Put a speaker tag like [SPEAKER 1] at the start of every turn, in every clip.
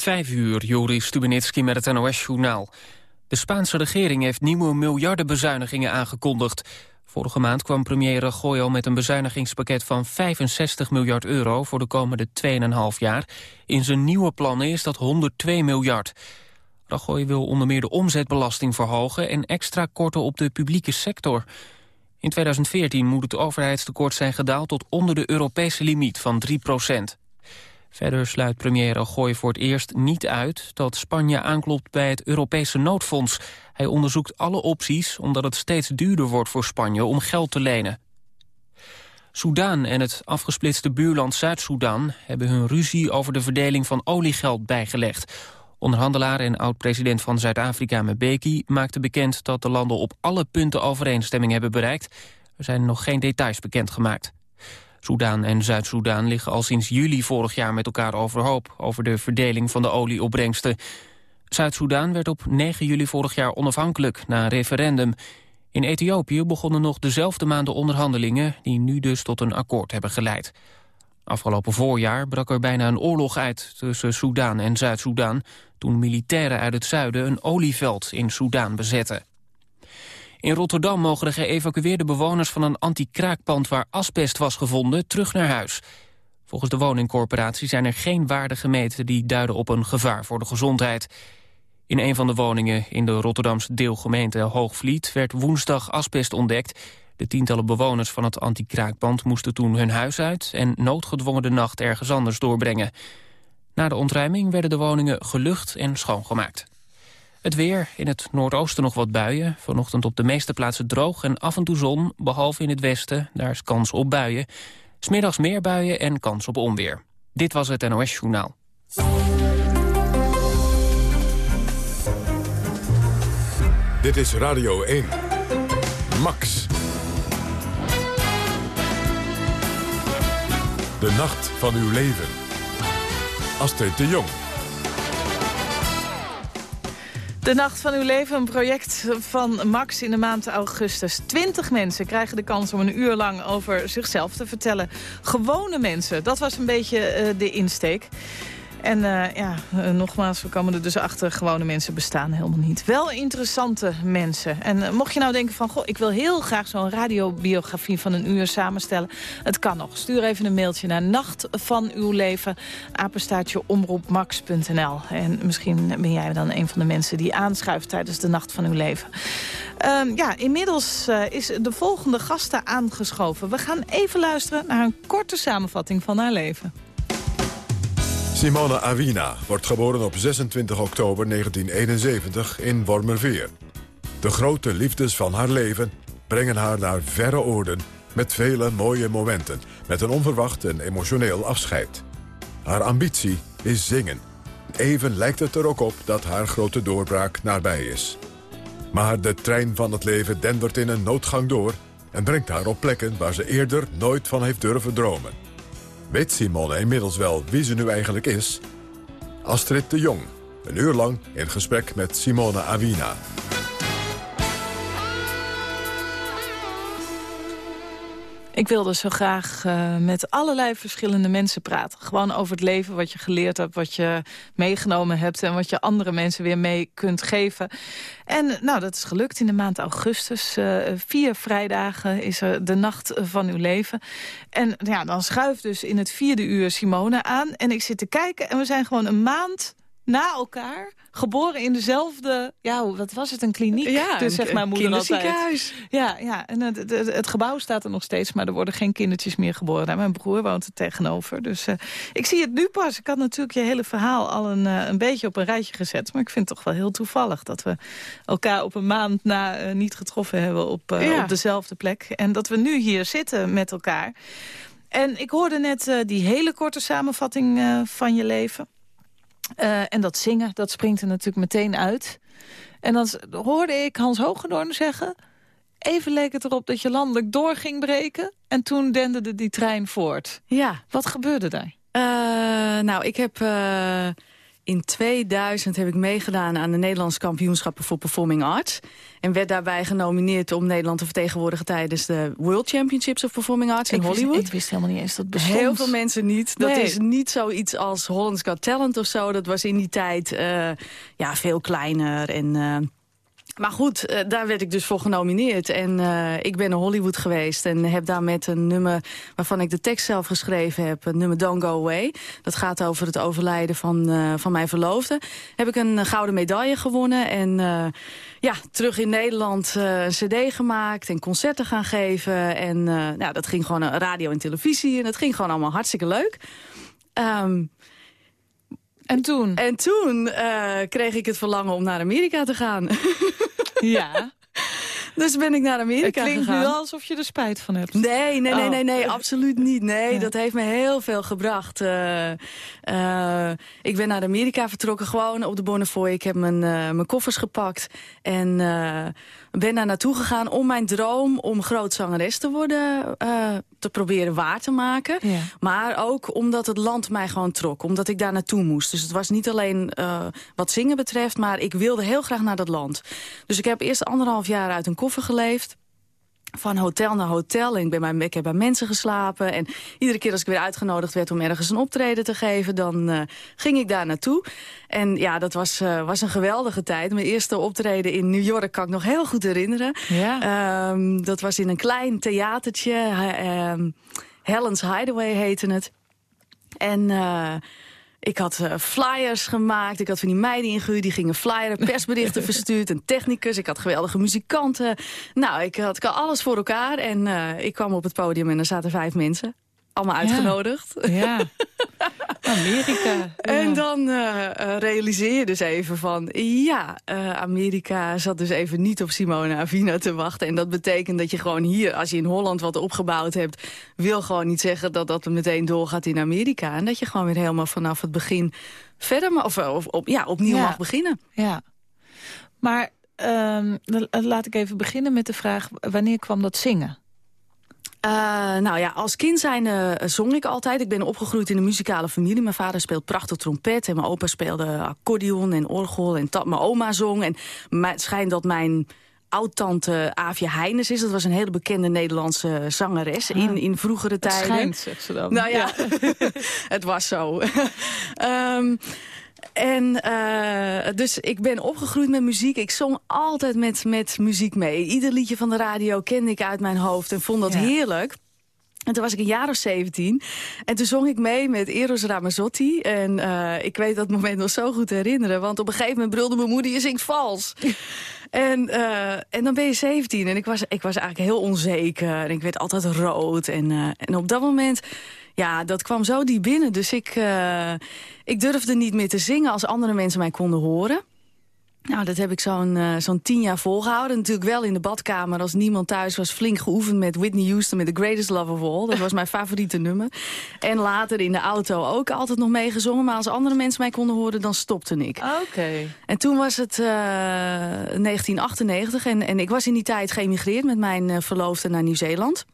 [SPEAKER 1] Vijf uur, Joris Stubenitski met het NOS-journaal. De Spaanse regering heeft nieuwe miljardenbezuinigingen aangekondigd. Vorige maand kwam premier Rajoy met een bezuinigingspakket van 65 miljard euro voor de komende 2,5 jaar. In zijn nieuwe plannen is dat 102 miljard. Rajoy wil onder meer de omzetbelasting verhogen en extra korten op de publieke sector. In 2014 moet het overheidstekort zijn gedaald tot onder de Europese limiet van 3 procent. Verder sluit premier Rajoy voor het eerst niet uit dat Spanje aanklopt bij het Europese noodfonds. Hij onderzoekt alle opties omdat het steeds duurder wordt voor Spanje om geld te lenen. Soudaan en het afgesplitste buurland Zuid-Soedan hebben hun ruzie over de verdeling van oliegeld bijgelegd. Onderhandelaar en oud-president van Zuid-Afrika Mbeki maakte bekend dat de landen op alle punten overeenstemming hebben bereikt. Er zijn nog geen details bekendgemaakt. Soedan en Zuid-Soedan liggen al sinds juli vorig jaar met elkaar overhoop... over de verdeling van de olieopbrengsten. Zuid-Soedan werd op 9 juli vorig jaar onafhankelijk na een referendum. In Ethiopië begonnen nog dezelfde maanden onderhandelingen... die nu dus tot een akkoord hebben geleid. Afgelopen voorjaar brak er bijna een oorlog uit tussen Soedan en Zuid-Soedan... toen militairen uit het zuiden een olieveld in Soedan bezetten. In Rotterdam mogen de geëvacueerde bewoners van een anti-kraakpand waar asbest was gevonden terug naar huis. Volgens de woningcorporatie zijn er geen waarden gemeten die duiden op een gevaar voor de gezondheid. In een van de woningen in de Rotterdamse deelgemeente Hoogvliet werd woensdag asbest ontdekt. De tientallen bewoners van het anti-kraakpand moesten toen hun huis uit en noodgedwongen de nacht ergens anders doorbrengen. Na de ontruiming werden de woningen gelucht en schoongemaakt. Het weer, in het noordoosten nog wat buien. Vanochtend op de meeste plaatsen droog en af en toe zon, behalve in het westen. Daar is kans op buien. Smiddags meer buien en kans op onweer. Dit was het NOS Journaal.
[SPEAKER 2] Dit is Radio 1. Max. De nacht van uw leven. Astrid de Jong.
[SPEAKER 3] De Nacht van uw leven, een project van Max in de maand augustus. Twintig mensen krijgen de kans om een uur lang over zichzelf te vertellen. Gewone mensen, dat was een beetje uh, de insteek. En uh, ja, uh, nogmaals, we komen er dus achter, gewone mensen bestaan helemaal niet. Wel interessante mensen. En uh, mocht je nou denken van, goh, ik wil heel graag zo'n radiobiografie van een uur samenstellen. Het kan nog. Stuur even een mailtje naar Nacht van uw leven, apenstaartje omroepmax.nl. En misschien ben jij dan een van de mensen die aanschuift tijdens de Nacht van uw leven. Um, ja, inmiddels is de volgende gasten aangeschoven. We gaan even luisteren naar een korte samenvatting van haar leven.
[SPEAKER 2] Simone Awina wordt geboren op 26 oktober 1971 in Wormerveer. De grote liefdes van haar leven brengen haar naar verre oorden... met vele mooie momenten, met een onverwacht en emotioneel afscheid. Haar ambitie is zingen. Even lijkt het er ook op dat haar grote doorbraak nabij is. Maar de trein van het leven dendert in een noodgang door... en brengt haar op plekken waar ze eerder nooit van heeft durven dromen. Weet Simone inmiddels wel wie ze nu eigenlijk is? Astrid de Jong, een uur lang in gesprek met Simone Awina.
[SPEAKER 3] Ik wilde zo graag uh, met allerlei verschillende mensen praten. Gewoon over het leven, wat je geleerd hebt, wat je meegenomen hebt... en wat je andere mensen weer mee kunt geven. En nou, dat is gelukt in de maand augustus. Uh, vier vrijdagen is er de nacht van uw leven. En ja, dan schuift dus in het vierde uur Simone aan. En ik zit te kijken en we zijn gewoon een maand na elkaar geboren in dezelfde, ja, wat was het, een kliniek?
[SPEAKER 4] Ja,
[SPEAKER 3] dus, zeg maar, moeder
[SPEAKER 4] kinderziekenhuis.
[SPEAKER 3] Ja, ja, en het, het, het, gebouw staat er nog steeds, maar er worden geen kindertjes meer geboren. Mijn broer woont er tegenover, dus uh, ik zie het nu pas. Ik had natuurlijk je hele verhaal al een, uh, een beetje op een rijtje gezet, maar ik vind het toch wel heel toevallig dat we elkaar op een maand na uh, niet getroffen hebben op, ja. op dezelfde plek. En dat we nu hier zitten met elkaar. En ik hoorde net die hele korte samenvatting van je leven. Uh, en dat zingen, dat springt er natuurlijk meteen uit. En dan hoorde ik Hans Hogendoorn zeggen... even leek het erop dat je landelijk door ging breken... en toen denderde die trein voort.
[SPEAKER 4] Ja.
[SPEAKER 3] Wat gebeurde daar?
[SPEAKER 4] Uh, nou, ik heb... Uh, in 2000 heb ik meegedaan aan de Nederlandse kampioenschappen voor Performing Arts. En werd daarbij genomineerd om Nederland te vertegenwoordigen tijdens de World Championships of Performing Arts in Hollywood.
[SPEAKER 3] ik wist helemaal niet eens dat bestond.
[SPEAKER 4] Heel veel mensen niet. Dat is niet zoiets als Holland's Got Talent of zo. Dat was in die tijd uh, ja, veel kleiner en... Uh, maar goed, uh, daar werd ik dus voor genomineerd. En uh, ik ben naar Hollywood geweest en heb daar met een nummer... waarvan ik de tekst zelf geschreven heb, het nummer Don't Go Away. Dat gaat over het overlijden van, uh, van mijn verloofde. Heb ik een gouden medaille gewonnen en ja, terug in Nederland een cd gemaakt... en concerten gaan geven. En nou, dat ging gewoon radio en televisie en dat ging gewoon allemaal hartstikke leuk. Um,
[SPEAKER 3] en toen?
[SPEAKER 4] En toen uh, kreeg ik het verlangen om naar Amerika te gaan.
[SPEAKER 3] ja.
[SPEAKER 4] Dus ben ik naar Amerika gegaan.
[SPEAKER 3] Het klinkt
[SPEAKER 4] gegaan.
[SPEAKER 3] nu al alsof je er spijt van hebt.
[SPEAKER 4] Nee, nee, nee, nee, nee oh. absoluut niet. Nee, ja. dat heeft me heel veel gebracht. Uh, uh, ik ben naar Amerika vertrokken, gewoon op de Bonnefoy. Ik heb mijn, uh, mijn koffers gepakt en ben daar naartoe gegaan om mijn droom om groot zangeres te worden te proberen waar te maken.
[SPEAKER 3] Ja.
[SPEAKER 4] Maar ook omdat het land mij gewoon trok, omdat ik daar naartoe moest. Dus het was niet alleen wat zingen betreft, maar ik wilde heel graag naar dat land. Dus ik heb eerst anderhalf jaar uit een koffer geleefd van hotel naar hotel. En ik, ben bij, ik heb bij mensen geslapen. En iedere keer als ik weer uitgenodigd werd om ergens een optreden te geven... dan uh, ging ik daar naartoe. En ja, dat was, uh, was een geweldige tijd. Mijn eerste optreden in New York kan ik nog heel goed herinneren.
[SPEAKER 3] Ja.
[SPEAKER 4] Um, dat was in een klein theatertje. Uh, um, Helen's Hideaway heette het. En... Ik had uh, flyers gemaakt. Ik had van die meiden ingehuurd. Die gingen flyeren, persberichten verstuurd. Een technicus. Ik had geweldige muzikanten. Nou, ik had alles voor elkaar. En uh, ik kwam op het podium en er zaten vijf mensen. Allemaal uitgenodigd.
[SPEAKER 3] Ja. Amerika.
[SPEAKER 4] En dan uh, realiseer je dus even van... ja, uh, Amerika zat dus even niet op Simone Avina te wachten. En dat betekent dat je gewoon hier, als je in Holland wat opgebouwd hebt... wil gewoon niet zeggen dat dat meteen doorgaat in Amerika. En dat je gewoon weer helemaal vanaf het begin verder... of, of op, ja, opnieuw
[SPEAKER 3] ja.
[SPEAKER 4] mag beginnen.
[SPEAKER 3] Ja, maar uh, laat ik even beginnen met de vraag... wanneer kwam dat zingen?
[SPEAKER 4] Uh, nou ja, als kind zijn uh, zong ik altijd. Ik ben opgegroeid in een muzikale familie. Mijn vader speelt prachtig trompet en mijn opa speelde accordeon en orgel. En mijn oma zong. En het schijnt dat mijn oud-tante Heines is. Dat was een hele bekende Nederlandse zangeres in, in vroegere tijden. Het
[SPEAKER 3] schijnt, zegt ze dan.
[SPEAKER 4] Nou ja, ja. het was zo. um, en uh, dus ik ben opgegroeid met muziek. Ik zong altijd met, met muziek mee. Ieder liedje van de radio kende ik uit mijn hoofd en vond dat ja. heerlijk. En toen was ik een jaar of 17. En toen zong ik mee met Eros Ramazzotti. En uh, ik weet dat moment nog zo goed herinneren. Want op een gegeven moment brulde mijn moeder, je zingt vals. En, uh, en dan ben je 17. En ik was, ik was eigenlijk heel onzeker. En ik werd altijd rood. En, uh, en op dat moment... Ja, dat kwam zo diep binnen. Dus ik, uh, ik durfde niet meer te zingen als andere mensen mij konden horen. Nou, dat heb ik zo'n uh, zo'n tien jaar volgehouden. Natuurlijk wel in de badkamer als niemand thuis was. Flink geoefend met Whitney Houston met The Greatest Love of All. Dat was mijn favoriete nummer. En later in de auto ook altijd nog meegezongen. Maar als andere mensen mij konden horen, dan stopte ik.
[SPEAKER 3] Oké. Okay.
[SPEAKER 4] En toen was het uh, 1998. En, en ik was in die tijd geëmigreerd met mijn verloofde naar Nieuw-Zeeland.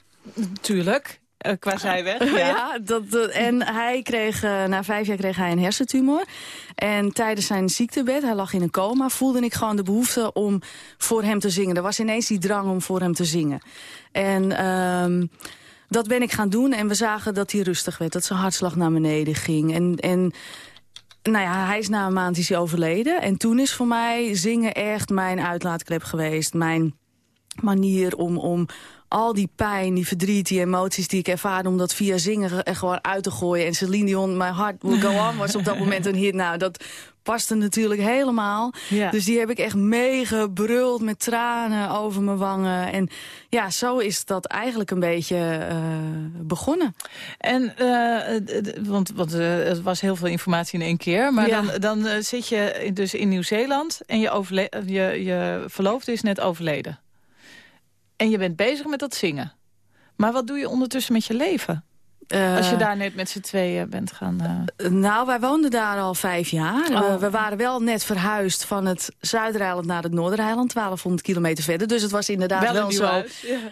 [SPEAKER 3] Tuurlijk. Uh, qua zijweg. Ja,
[SPEAKER 4] ja dat, dat, en hij kreeg, uh, na vijf jaar kreeg hij een hersentumor. En tijdens zijn ziektebed, hij lag in een coma, voelde ik gewoon de behoefte om voor hem te zingen. Er was ineens die drang om voor hem te zingen. En um, dat ben ik gaan doen en we zagen dat hij rustig werd, dat zijn hartslag naar beneden ging. En, en nou ja, hij is na een maand is hij overleden. En toen is voor mij zingen echt mijn uitlaatklep geweest. Mijn manier om, om al die pijn, die verdriet, die emoties die ik ervaarde... om dat via zingen er gewoon uit te gooien. En Celine Dion, My Heart Will Go On, was op dat moment een hit. Nou, dat paste natuurlijk helemaal.
[SPEAKER 3] Ja.
[SPEAKER 4] Dus die heb ik echt meegebruld met tranen over mijn wangen. En ja, zo is dat eigenlijk een beetje uh, begonnen.
[SPEAKER 3] En, uh, want, want uh, het was heel veel informatie in één keer. Maar ja. dan, dan zit je dus in Nieuw-Zeeland en je, je, je verloofde is net overleden. En je bent bezig met dat zingen. Maar wat doe je ondertussen met je leven? Als je daar net met z'n tweeën bent gaan...
[SPEAKER 4] Nou, wij woonden daar al vijf jaar. Oh. we waren wel net verhuisd van het Zuidereiland naar het Noordereiland. 1200 kilometer verder. Dus het was inderdaad wel, zo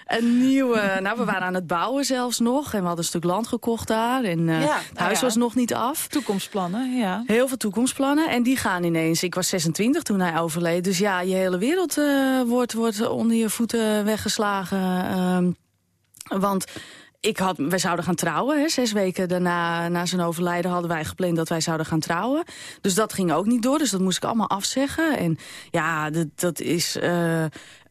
[SPEAKER 4] een nieuwe... nou, we waren aan het bouwen zelfs nog. En we hadden een stuk land gekocht daar. En het nou huis was nog niet af.
[SPEAKER 3] Toekomstplannen, ja.
[SPEAKER 4] Heel veel toekomstplannen. En die gaan ineens... Ik was 26 toen hij overleed. Dus ja, je hele wereld wordt, wordt onder je voeten weggeslagen. Ehm, want ik had, wij zouden gaan trouwen. Hè. Zes weken daarna na zijn overlijden hadden wij gepland dat wij zouden gaan trouwen. Dus dat ging ook niet door. Dus dat moest ik allemaal afzeggen. En ja, dat, dat is... Uh,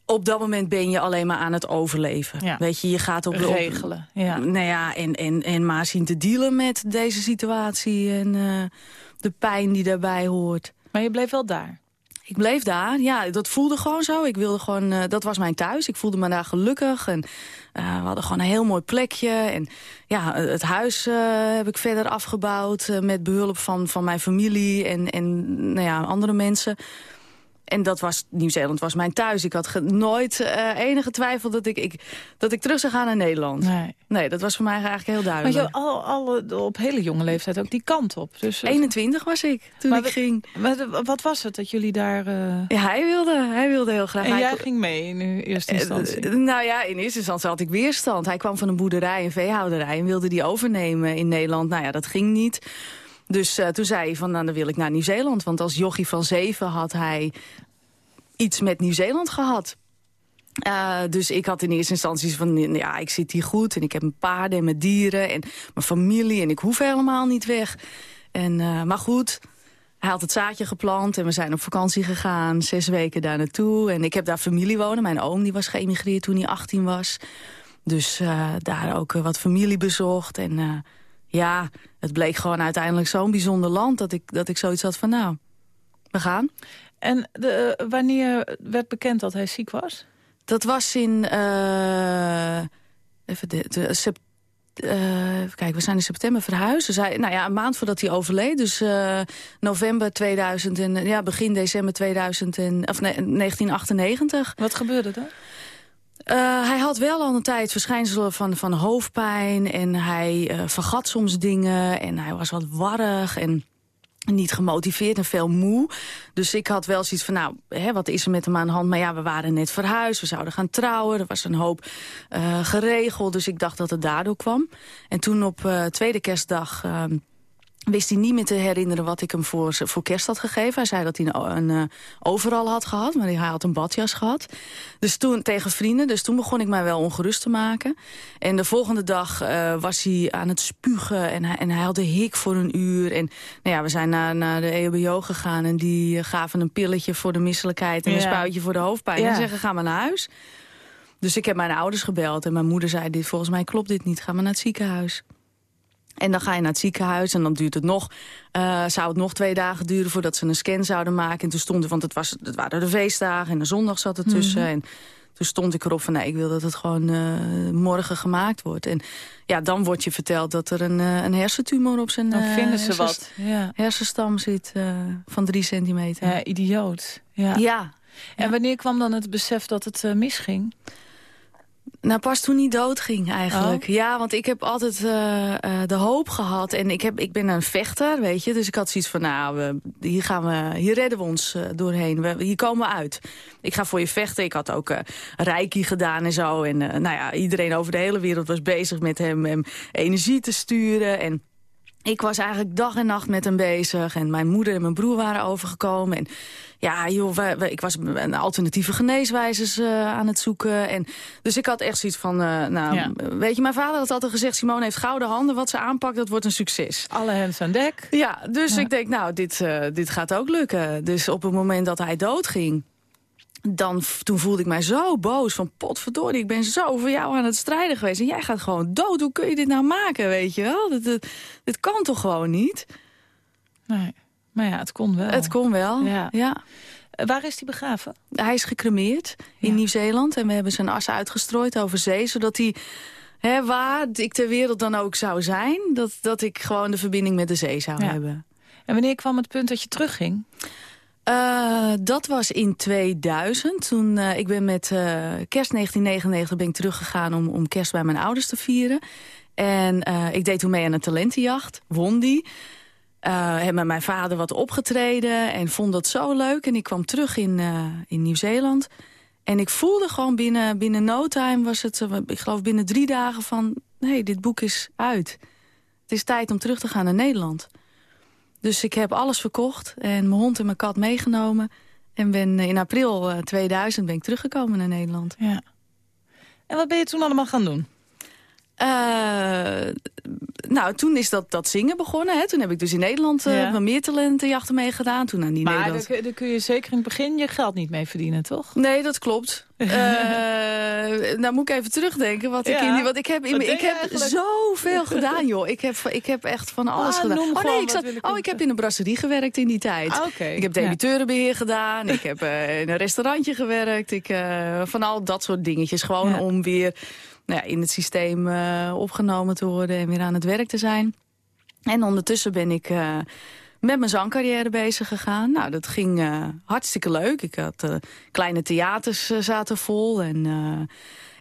[SPEAKER 4] op dat moment ben je alleen maar aan het overleven. Ja. Weet je, je gaat op
[SPEAKER 3] regelen. Ja.
[SPEAKER 4] Nou ja, en, en, en maar zien te dealen met deze situatie en uh, de pijn die daarbij hoort.
[SPEAKER 3] Maar je bleef wel daar?
[SPEAKER 4] Ik bleef daar. Ja, dat voelde gewoon zo. Ik wilde gewoon, uh, dat was mijn thuis. Ik voelde me daar gelukkig. En uh, we hadden gewoon een heel mooi plekje. En ja, het huis uh, heb ik verder afgebouwd. met behulp van, van mijn familie en, en nou ja, andere mensen. En dat was, Nieuw-Zeeland was mijn thuis. Ik had nooit uh, enige twijfel dat ik, ik, dat ik terug zou gaan naar Nederland. Nee. nee, dat was voor mij eigenlijk heel duidelijk.
[SPEAKER 3] Maar je al, al op hele jonge leeftijd ook die kant op. Dus,
[SPEAKER 4] 21 was ik toen ik ging.
[SPEAKER 3] Maar wat was het dat jullie daar... Uh...
[SPEAKER 4] Ja, hij wilde, hij wilde heel graag.
[SPEAKER 3] En jij ging mee in eerste instantie? Uh,
[SPEAKER 4] nou ja, in eerste instantie had ik weerstand. Hij kwam van een boerderij, een veehouderij... en wilde die overnemen in Nederland. Nou ja, dat ging niet. Dus uh, toen zei hij van, nou, dan wil ik naar Nieuw-Zeeland. Want als jochie van zeven had hij iets met Nieuw-Zeeland gehad. Uh, dus ik had in eerste instantie van, ja, ik zit hier goed... en ik heb mijn paarden en mijn dieren en mijn familie... en ik hoef helemaal niet weg. En, uh, maar goed, hij had het zaadje geplant en we zijn op vakantie gegaan. Zes weken daar naartoe. En ik heb daar familie wonen. Mijn oom die was geëmigreerd toen hij 18 was. Dus daar ook wat familie bezocht. En ja, het bleek gewoon uiteindelijk zo'n bijzonder land... Dat ik, dat ik zoiets had van, nou, we gaan.
[SPEAKER 3] En de, wanneer werd bekend dat hij ziek was?
[SPEAKER 4] Dat was in... Uh, even de, de uh, kijk, we zijn in september verhuisd. Dus hij, nou ja, een maand voordat hij overleed. Dus november 2000 en ja, begin december 2000 en, of nee, 1998.
[SPEAKER 3] Wat gebeurde er?
[SPEAKER 4] Uh, hij had wel al een tijd verschijnselen van, van hoofdpijn. En hij vergat soms dingen. En hij was wat warrig. En niet gemotiveerd en veel moe. Dus ik had wel zoiets van, nou, hè, wat is er met hem aan de hand? Maar ja, we waren net verhuisd, we zouden gaan trouwen. Er was een hoop uh, geregeld, dus ik dacht dat het daardoor kwam. En toen op tweede kerstdag... Uh, wist hij niet meer te herinneren wat ik hem voor, voor kerst had gegeven. Hij zei dat hij een, een uh, overal had gehad, maar hij had een badjas gehad. Dus toen tegen vrienden, dus toen begon ik mij wel ongerust te maken. En de volgende dag uh, was hij aan het spugen en hij, en hij had de hik voor een uur. En nou ja, we zijn naar, naar de EHBO gegaan en die gaven een pilletje voor de misselijkheid... en een spuitje voor de hoofdpijn. En zeggen, ga maar naar huis. Dus ik heb mijn ouders gebeld en mijn moeder zei, dit, volgens mij klopt dit niet, ga maar naar het ziekenhuis. En dan ga je naar het ziekenhuis en dan duurt het nog, uh, zou het nog twee dagen duren voordat ze een scan zouden maken. En toen stond er, want het, was, het waren de feestdagen en de zondag zat er tussen. Mhm. En toen stond ik erop van nee, ik wil dat het gewoon uh, morgen gemaakt wordt. En ja, dan wordt je verteld dat er een, uh, een hersentumor op zijn
[SPEAKER 3] dan vinden ze wat.
[SPEAKER 4] Ja. hersenstam zit van drie centimeter.
[SPEAKER 3] Ja, idioot. Ja.
[SPEAKER 4] ja.
[SPEAKER 3] En wanneer kwam dan het besef dat het misging?
[SPEAKER 4] Nou, pas toen hij doodging eigenlijk. Oh. Ja, want ik heb altijd uh, uh, de hoop gehad. En ik, heb, ik ben een vechter, weet je. Dus ik had zoiets van, nou, we, hier, gaan we, hier redden we ons uh, doorheen. We, hier komen we uit. Ik ga voor je vechten. Ik had ook reiki gedaan en zo. En nou ja, iedereen over de hele wereld was bezig met hem, hem energie te sturen. En ik was eigenlijk dag en nacht met hem bezig. En mijn moeder en mijn broer waren overgekomen. En ja, joh, ik was een alternatieve geneeswijzes uh, aan het zoeken. En, dus ik had echt zoiets van, uh, nou, weet je, mijn vader had altijd gezegd... Simone heeft gouden handen, wat ze aanpakt, dat wordt een succes.
[SPEAKER 3] Alle hens aan dek.
[SPEAKER 4] Ja, dus ik denk, nou, dit, uh, dit gaat ook lukken. Dus op het moment dat hij doodging dan, toen voelde ik mij zo boos van potverdorie, ik ben zo voor jou aan het strijden geweest. En jij gaat gewoon dood, hoe kun je dit nou maken, weet je wel? Dit, dit, kan toch gewoon niet?
[SPEAKER 3] Nee, maar ja, het kon wel.
[SPEAKER 4] Het kon wel, ja. ja.
[SPEAKER 3] Eh, waar is hij begraven?
[SPEAKER 4] Hij is gecremeerd in Nieuw-Zeeland. En we hebben zijn as uitgestrooid over zee, zodat hij... Hè, waar ik ter wereld dan ook zou zijn... dat, dat ik gewoon de verbinding met de zee zou hebben.
[SPEAKER 3] En wanneer kwam het punt dat je terugging?
[SPEAKER 4] Uh, dat was in 2000. Toen, uh, ik ben met uh, kerst 1999 ben ik teruggegaan om, om kerst bij mijn ouders te vieren. En ik deed toen mee aan een talentenjacht, won die. heb met mijn vader wat opgetreden en vond dat zo leuk. En ik kwam terug in, in Nieuw-Zeeland. En ik voelde gewoon binnen, binnen no time was het, ik geloof binnen drie dagen van... nee, dit boek is uit. Het is tijd om terug te gaan naar Nederland. Dus ik heb alles verkocht en mijn hond en mijn kat meegenomen. En ben in april 2000 eh, ben ik teruggekomen naar Nederland.
[SPEAKER 3] Ja. En wat ben je toen allemaal gaan doen?
[SPEAKER 4] Uh, nou, toen is dat, dat zingen begonnen. Hè. Toen heb ik dus in Nederland uh, meer talentenjachten meegedaan. Toen aan die
[SPEAKER 3] maar
[SPEAKER 4] Nederland...
[SPEAKER 3] daar, daar kun je zeker in het begin je geld niet mee verdienen, toch?
[SPEAKER 4] Nee, dat klopt. uh, nou moet ik even terugdenken. Wat ik, in die, wat ik heb, in, ik heb zoveel gedaan, joh. Ik heb, ik heb echt van alles ah, gedaan. Oh nee, ik, zat, ik, oh, ik heb in een brasserie gewerkt in die tijd.
[SPEAKER 3] Ah, okay.
[SPEAKER 4] Ik heb debiteurenbeheer gedaan. Ik heb in een restaurantje gewerkt. Ik, van al dat soort dingetjes. Gewoon om weer nou ja, in het systeem uh, opgenomen te worden en weer aan het werk te zijn. En ondertussen ben ik uh, met mijn zangcarrière bezig gegaan. Nou, dat ging uh, hartstikke leuk. Ik had kleine theaters zaten vol en...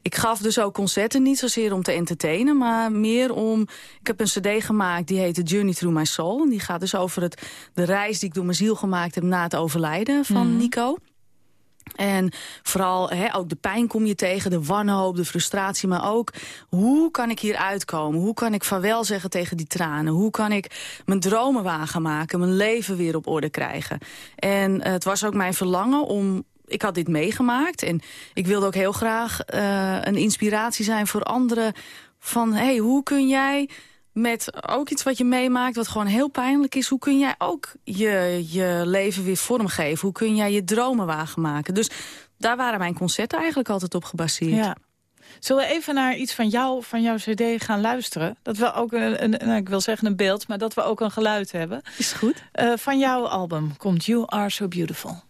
[SPEAKER 4] Ik gaf dus ook concerten, niet zozeer om te entertainen... maar meer om... Ik heb een cd gemaakt, die heet Journey Through My Soul. En die gaat dus over het, de reis die ik door mijn ziel gemaakt heb... na het overlijden van mm. Nico. En vooral ook de pijn kom je tegen, de wanhoop, de frustratie. Maar ook, hoe kan ik hier uitkomen? Hoe kan ik vaarwel zeggen tegen die tranen? Hoe kan ik mijn dromen wagen maken? Mijn leven weer op orde krijgen? En het was ook mijn verlangen om ik had dit meegemaakt en ik wilde ook heel graag uh, een inspiratie zijn voor anderen. Van, hey, hoe kun jij met ook iets wat je meemaakt, wat gewoon heel pijnlijk is. Hoe kun jij ook je, je leven weer vormgeven? Hoe kun jij je dromen wagen Dus daar waren mijn concerten eigenlijk altijd op gebaseerd.
[SPEAKER 3] Ja. Zullen we even naar iets van jou, van jouw cd gaan luisteren? Dat we ook een, een nou, ik wil zeggen een beeld, maar dat we ook een geluid hebben.
[SPEAKER 4] Is goed.
[SPEAKER 3] Uh, van jouw album komt You Are So Beautiful.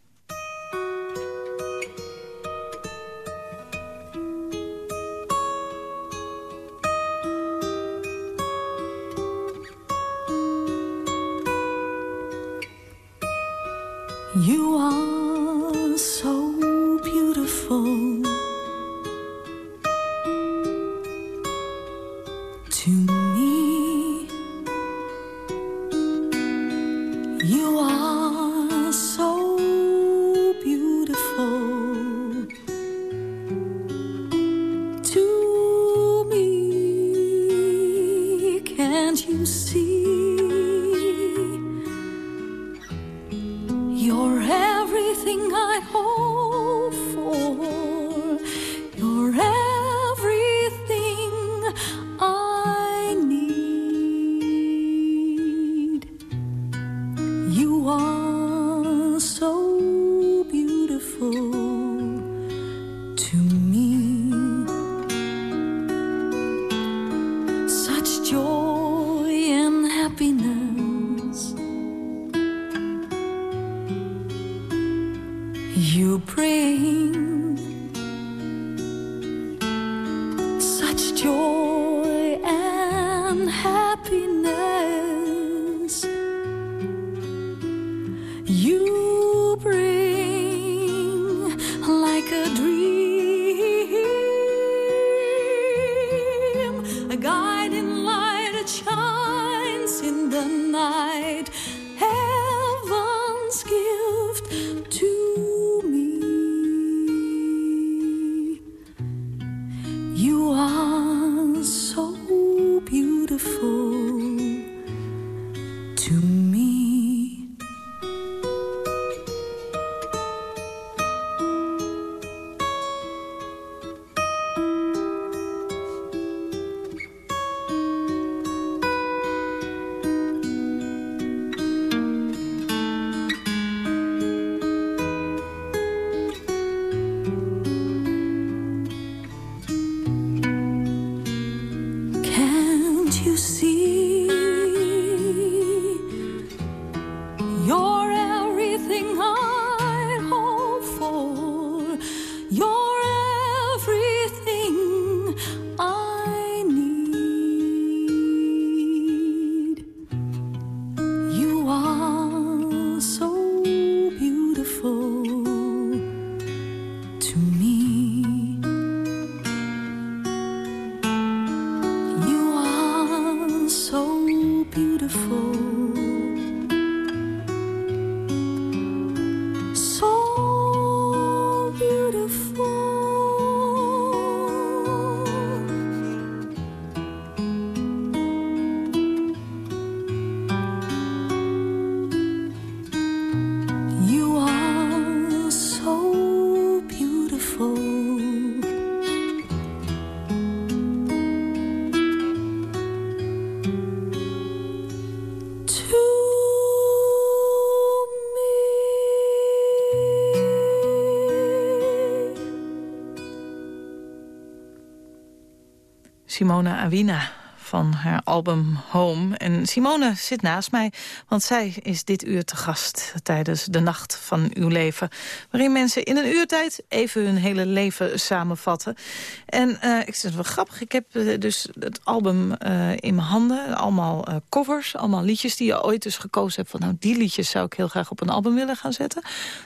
[SPEAKER 5] You are so beautiful to me.
[SPEAKER 3] Simona Awina van haar album Home. En Simone zit naast mij, want zij is dit uur te gast... tijdens de Nacht van Uw Leven. Waarin mensen in een uurtijd even hun hele leven samenvatten. En eh, ik vind het wel grappig. Ik heb eh, dus het album eh, in mijn handen. Allemaal covers, allemaal liedjes die je ooit dus gekozen hebt... van nou, die liedjes zou ik heel graag op een album willen gaan zetten.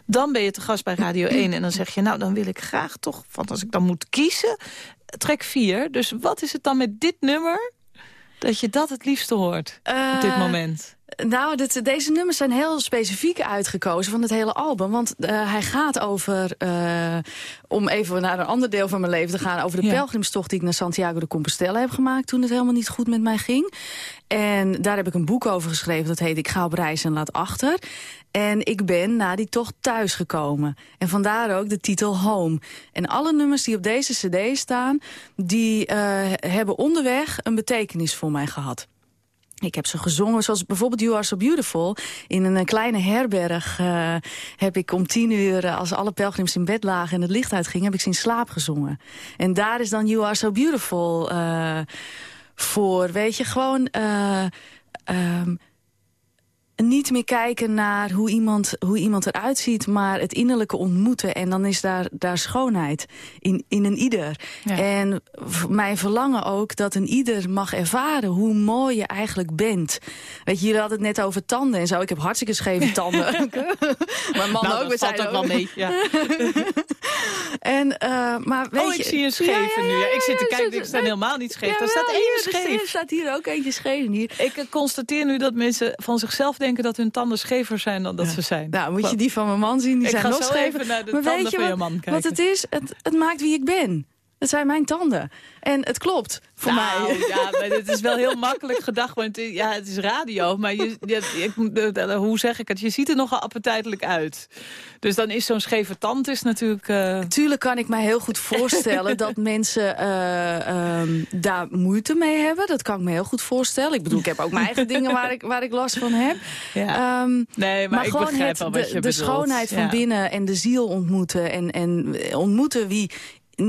[SPEAKER 3] Dan ben je te gast bij Radio 1 en dan zeg je... nou, dan wil ik graag toch, want als ik dan moet kiezen... Track 4. Dus wat is het dan met dit nummer dat je dat het liefste hoort op dit moment?
[SPEAKER 4] Nou, dit, deze nummers zijn heel specifiek uitgekozen van het hele album. Want uh, hij gaat over, uh, om even naar een ander deel van mijn leven te gaan... over de ja. pelgrimstocht die ik naar Santiago de Compostela heb gemaakt... toen het helemaal niet goed met mij ging. En daar heb ik een boek over geschreven. Dat heet Ik ga op reis en laat achter. En ik ben na die tocht thuisgekomen. En vandaar ook de titel Home. En alle nummers die op deze cd staan... die uh, hebben onderweg een betekenis voor mij gehad. Ik heb ze gezongen, zoals bijvoorbeeld You Are So Beautiful. In een kleine herberg uh, heb ik om tien uur, als alle pelgrims in bed lagen en het licht uitging, heb ik ze in slaap gezongen. En daar is dan You Are So Beautiful voor. Weet je, gewoon... Um, niet meer kijken naar hoe iemand, hoe iemand eruit ziet... maar het innerlijke ontmoeten. En dan is daar, daar schoonheid in, in een ieder. Ja. En mijn verlangen ook dat een ieder mag ervaren... hoe mooi je eigenlijk bent. Weet je, jullie hadden het net over tanden en zo. Ik heb hartstikke scheve tanden. mijn man
[SPEAKER 3] nou,
[SPEAKER 4] ook. We
[SPEAKER 3] zijn ook wel mee. Ja.
[SPEAKER 4] en, uh, maar weet
[SPEAKER 3] oh, ik zie een scheve ja, nu. Ja, ik zit te kijken, ik sta helemaal niet scheef. er staat één scheef.
[SPEAKER 4] Er staat hier ook eentje scheef. Hier.
[SPEAKER 3] Ik constateer nu dat mensen van zichzelf denken dat hun tanden schever zijn dan dat ja. ze zijn.
[SPEAKER 4] Nou, moet je die van mijn man zien, die
[SPEAKER 3] ik
[SPEAKER 4] zijn nog
[SPEAKER 3] schever.
[SPEAKER 4] maar weet je wat, wat het is? Het, het maakt wie ik ben. Het zijn mijn tanden. En het klopt voor
[SPEAKER 3] nou,
[SPEAKER 4] mij.
[SPEAKER 3] Ja, maar het is wel heel makkelijk gedacht. Want ja, het is radio. Maar je, je, je, hoe zeg ik het? Je ziet er nogal appetijtelijk uit. Dus dan is zo'n scheve tand is natuurlijk... Uh...
[SPEAKER 4] Tuurlijk kan ik mij heel goed voorstellen dat mensen uh, um, daar moeite mee hebben. Dat kan ik me heel goed voorstellen. Ik bedoel, ik heb ook mijn eigen dingen waar ik, waar ik last van heb.
[SPEAKER 3] Ja.
[SPEAKER 4] Um,
[SPEAKER 3] nee, maar,
[SPEAKER 4] maar
[SPEAKER 3] ik
[SPEAKER 4] gewoon
[SPEAKER 3] begrijp
[SPEAKER 4] het,
[SPEAKER 3] wel wat
[SPEAKER 4] de,
[SPEAKER 3] je
[SPEAKER 4] de
[SPEAKER 3] bedoelt.
[SPEAKER 4] schoonheid van
[SPEAKER 3] ja.
[SPEAKER 4] binnen en de ziel ontmoeten. En, en ontmoeten wie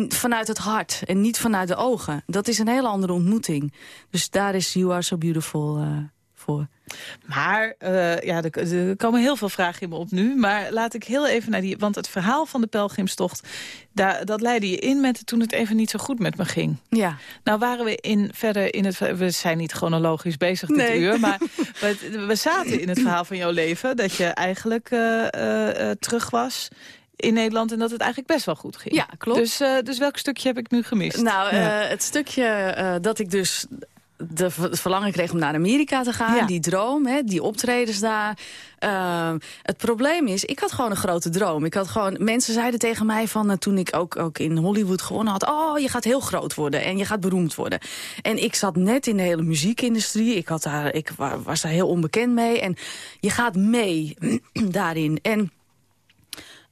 [SPEAKER 4] vanuit het hart en niet vanuit de ogen. Dat is een hele andere ontmoeting. Dus daar is You Are So Beautiful uh, voor.
[SPEAKER 3] Maar uh, ja, er, er, komen heel veel vragen in me op nu. Maar laat ik heel even naar die... Want het verhaal van de pelgrimstocht... Daar, dat leidde je in met toen het even niet zo goed met me ging.
[SPEAKER 4] Ja.
[SPEAKER 3] Nou waren we in, verder in het... We zijn niet chronologisch bezig dit
[SPEAKER 4] nee.
[SPEAKER 3] uur. Maar we, we, zaten in het verhaal van jouw leven. Dat je eigenlijk uh, uh, terug was in Nederland en dat het eigenlijk best wel goed ging.
[SPEAKER 4] Ja, klopt.
[SPEAKER 3] Dus, uh, dus welk stukje heb ik nu gemist?
[SPEAKER 4] Nou, ja. uh, het stukje uh, dat ik dus de verlangen kreeg om naar Amerika te gaan. Ja. Die droom, hè, die optredens daar. Uh, het probleem is, ik had gewoon een grote droom. Ik had gewoon, mensen zeiden tegen mij van uh, toen ik ook, ook in Hollywood gewonnen had... oh, je gaat heel groot worden en je gaat beroemd worden. En ik zat net in de hele muziekindustrie. Ik, had daar, ik was daar heel onbekend mee. En je gaat mee daarin. En...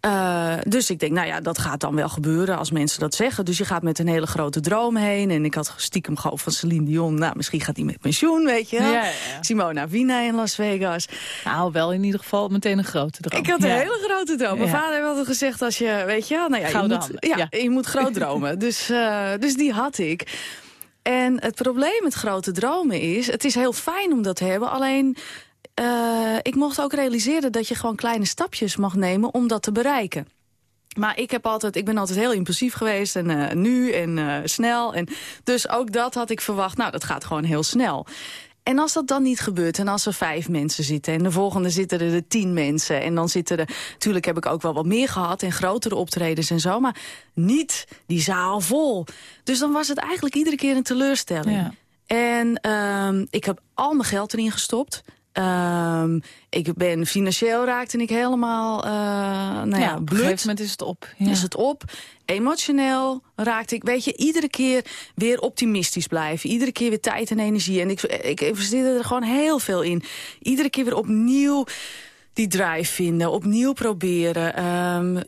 [SPEAKER 4] Uh, dus ik denk, nou ja, dat gaat dan wel gebeuren als mensen dat zeggen. Dus je gaat met een hele grote droom heen. En ik had stiekem gehoopt van Celine Dion. Nou, misschien gaat die met pensioen, weet je.
[SPEAKER 3] Ja, ja, ja.
[SPEAKER 4] Simona Wina in Las Vegas.
[SPEAKER 3] Nou, wel in ieder geval meteen een grote droom.
[SPEAKER 4] Ik had een hele grote droom. Mijn vader heeft altijd gezegd, als je, weet je, nou ja, je moet, ja, je moet groot dromen. dus, uh, dus die had ik. En het probleem met grote dromen is, het is heel fijn om dat te hebben, alleen... Uh, ik mocht ook realiseren dat je gewoon kleine stapjes mag nemen om dat te bereiken. Maar ik, heb altijd, ik ben altijd heel impulsief geweest en uh, nu en uh, snel. En dus ook dat had ik verwacht, nou dat gaat gewoon heel snel. En als dat dan niet gebeurt en als er vijf mensen zitten... en de volgende zitten er de tien mensen... en dan zitten er... Natuurlijk heb ik ook wel wat meer gehad en grotere optredens en zo... maar niet die zaal vol. Dus dan was het eigenlijk iedere keer een teleurstelling.
[SPEAKER 3] Ja.
[SPEAKER 4] En uh, ik heb al mijn geld erin gestopt... Um, ik ben financieel raakte ik helemaal, uh, nou ja,
[SPEAKER 3] ja op een gegeven moment is het op.
[SPEAKER 4] Ja. Is het op. Emotioneel raakte ik, weet je, iedere keer weer optimistisch blijven. Iedere keer weer tijd en energie. En ik, ik investeerde er gewoon heel veel in. Iedere keer weer opnieuw die drive vinden, opnieuw proberen. Um,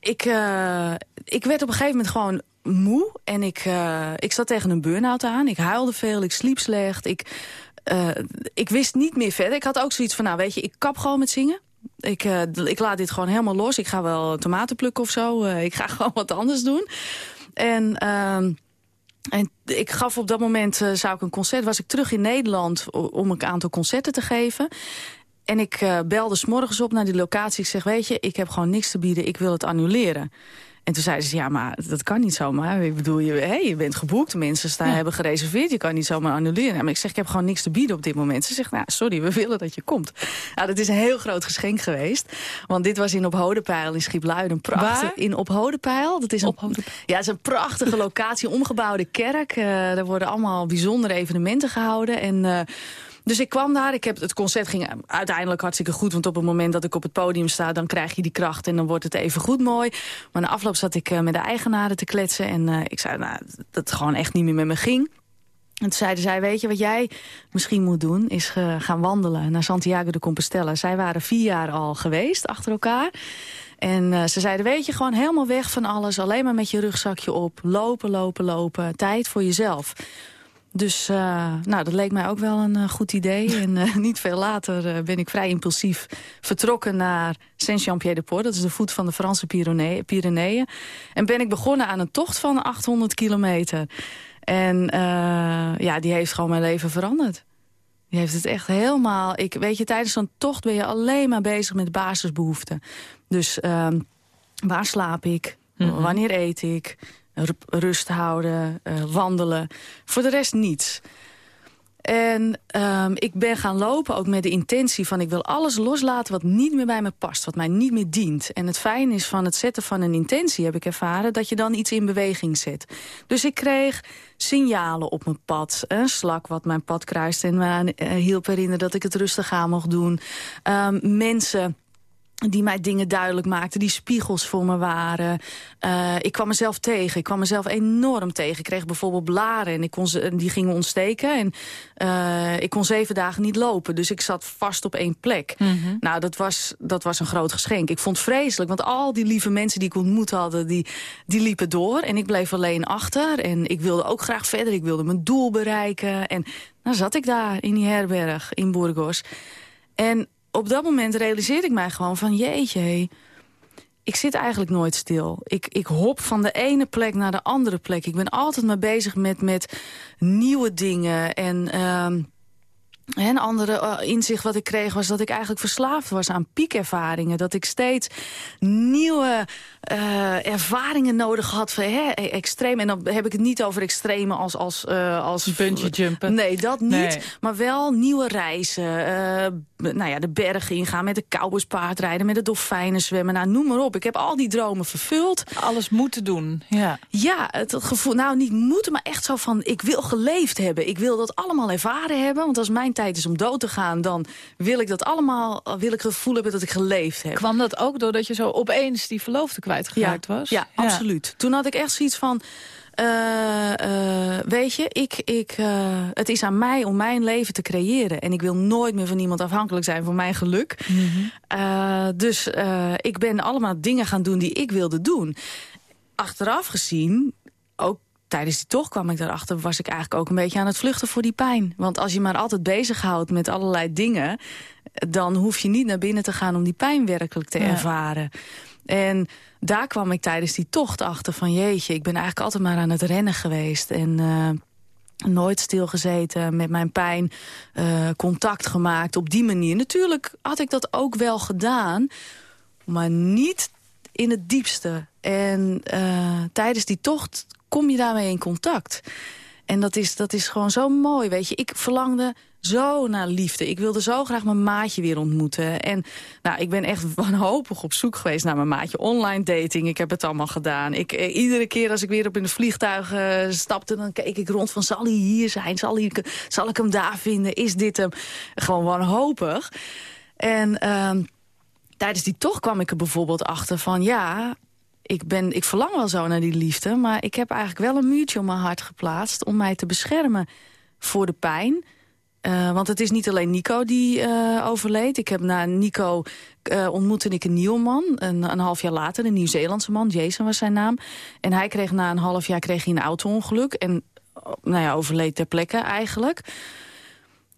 [SPEAKER 4] ik, uh, ik werd op een gegeven moment gewoon moe. En ik, uh, ik zat tegen een burn-out aan. Ik huilde veel, ik sliep slecht. Ik... Uh, ik wist niet meer verder. Ik had ook zoiets van, nou weet je, ik kap gewoon met zingen. Ik, uh, ik laat dit gewoon helemaal los. Ik ga wel tomaten plukken of zo. Uh, ik ga gewoon wat anders doen. En uh, En ik gaf op dat moment, zou ik een concert, was ik terug in Nederland om een aantal concerten te geven. En ik belde s'morgens op naar die locatie. Ik zeg, weet je, ik heb gewoon niks te bieden, ik wil het annuleren. En toen zeiden ze, ja, maar dat kan niet zomaar. Ik bedoel, je, hey, je bent geboekt, mensen staan, ja. hebben gereserveerd. Je kan niet zomaar annuleren. Maar ik zeg, ik heb gewoon niks te bieden op dit moment. Ze zegt, nou, sorry, we willen dat je komt. Nou, dat is een heel groot geschenk geweest. Want dit was in Op Hodepeil in Schiepluiden. Prachtig, in Op Hodepeil. Dat is een, ja, het is een prachtige locatie, omgebouwde kerk. Uh, er worden allemaal bijzondere evenementen gehouden. En... Uh, dus ik kwam daar. Ik heb, het concert ging uiteindelijk hartstikke goed. Want op het moment dat ik op het podium sta... dan krijg je die kracht en dan wordt het even goed mooi. Maar na afloop zat ik uh, met de eigenaren te kletsen. En uh, ik zei nou, dat het gewoon echt niet meer met me ging. En toen zeiden zij, weet je wat jij misschien moet doen... is gaan wandelen naar Santiago de Compostela. Zij waren vier jaar al geweest achter elkaar. En uh, ze zeiden, weet je, gewoon helemaal weg van alles. Alleen maar met je rugzakje op. Lopen, lopen, lopen. Tijd voor jezelf. Dus uh, nou, dat leek mij ook wel een uh, goed idee. en uh, niet veel later ben ik vrij impulsief vertrokken naar Saint-Jean-Pied-de-Port. Dat is de voet van de Franse Pyreneeën. En ben ik begonnen aan een tocht van 800 kilometer. En ja, die heeft gewoon mijn leven veranderd. Die heeft het echt helemaal... Ik, weet je, tijdens zo'n tocht ben je alleen maar bezig met basisbehoeften. Dus ehm, waar slaap ik? Mm -hmm. Wanneer eet ik? Rust houden, uh, wandelen. Voor de rest niets. En um, ik ben gaan lopen ook met de intentie van... ik wil alles loslaten wat niet meer bij me past, wat mij niet meer dient. En het fijn is van het zetten van een intentie, heb ik ervaren... dat je dan iets in beweging zet. Dus ik kreeg signalen op mijn pad. Een slak wat mijn pad kruiste en me uh, hielp herinneren... dat ik het rustig aan mocht doen. Um, mensen die mij dingen duidelijk maakten, die spiegels voor me waren. Uh, ik kwam mezelf tegen, ik kwam mezelf enorm tegen. Ik kreeg bijvoorbeeld blaren en ik kon ze, die gingen ontsteken. En uh, ik kon zeven dagen niet lopen, dus ik zat vast op één plek. Mm -hmm. Nou, dat was, dat was een groot geschenk. Ik vond het vreselijk, want al die lieve mensen die ik ontmoet hadden... die, die liepen door en ik bleef alleen achter. En ik wilde ook graag verder, ik wilde mijn doel bereiken. En nou zat ik daar in die herberg in Burgos. En op dat moment realiseerde ik mij gewoon van jeetje, ik zit eigenlijk nooit stil. Ik, ik hop van de ene plek naar de andere plek. Ik ben altijd maar bezig met, met nieuwe dingen en... Uh, een andere uh, inzicht wat ik kreeg was dat ik eigenlijk verslaafd was aan piekervaringen. Dat ik steeds nieuwe uh, ervaringen nodig had van hè, extreem. En dan heb ik het niet over extreme als... als, uh, als
[SPEAKER 3] Bungee jumpen.
[SPEAKER 4] Nee, dat niet. Nee. Maar wel nieuwe reizen. Nou ja, de bergen ingaan, met de cowboyspaard rijden, met de dolfijnen zwemmen. Nou, noem maar op. Ik heb al die dromen vervuld.
[SPEAKER 3] Alles moeten doen, ja.
[SPEAKER 4] Ja, het gevoel, nou niet moeten, maar echt zo van... ik wil geleefd hebben. Ik wil dat allemaal ervaren hebben. Want als mijn tijd is om dood te gaan... dan wil ik dat allemaal, wil ik het gevoel hebben dat ik geleefd heb.
[SPEAKER 3] Kwam dat ook doordat je zo opeens die verloofde kwijtgeraakt
[SPEAKER 4] ja,
[SPEAKER 3] was?
[SPEAKER 4] Ja, ja, absoluut. Toen had ik echt zoiets van... Uh, uh, weet je, ik, ik, uh, het is aan mij om mijn leven te creëren. En ik wil nooit meer van iemand afhankelijk zijn voor mijn geluk. Mm -hmm. dus ik ben allemaal dingen gaan doen die ik wilde doen. Achteraf gezien, ook tijdens die tocht kwam ik daarachter... was ik eigenlijk ook een beetje aan het vluchten voor die pijn. Want als je maar altijd bezighoudt met allerlei dingen... dan hoef je niet naar binnen te gaan om die pijn werkelijk te ja. ervaren. En daar kwam ik tijdens die tocht achter van... jeetje, ik ben eigenlijk altijd maar aan het rennen geweest. En... Uh, nooit stilgezeten met mijn pijn, uh, contact gemaakt op die manier. Natuurlijk had ik dat ook wel gedaan, maar niet in het diepste. En uh, tijdens die tocht kom je daarmee in contact. En dat is, dat is gewoon zo mooi, weet je. Ik verlangde zo naar liefde. Ik wilde zo graag mijn maatje weer ontmoeten. En nou, ik ben echt wanhopig op zoek geweest naar mijn maatje. Online dating, ik heb het allemaal gedaan. Ik, eh, iedere keer als ik weer op in het vliegtuig uh, stapte... dan keek ik rond van, zal hij hier zijn? Zal, hij, zal ik hem daar vinden? Is dit hem? Gewoon wanhopig. En uh, tijdens die tocht kwam ik er bijvoorbeeld achter van... ja, ik, ben, ik verlang wel zo naar die liefde... maar ik heb eigenlijk wel een muurtje om mijn hart geplaatst... om mij te beschermen voor de pijn... Uh, want het is niet alleen Nico die uh, overleed. Ik heb na Nico uh, ontmoette ik een nieuwe man. Een, een half jaar later, een Nieuw-Zeelandse man. Jason was zijn naam. En hij kreeg na een half jaar kreeg hij een auto-ongeluk. En nou ja, overleed ter plekke eigenlijk.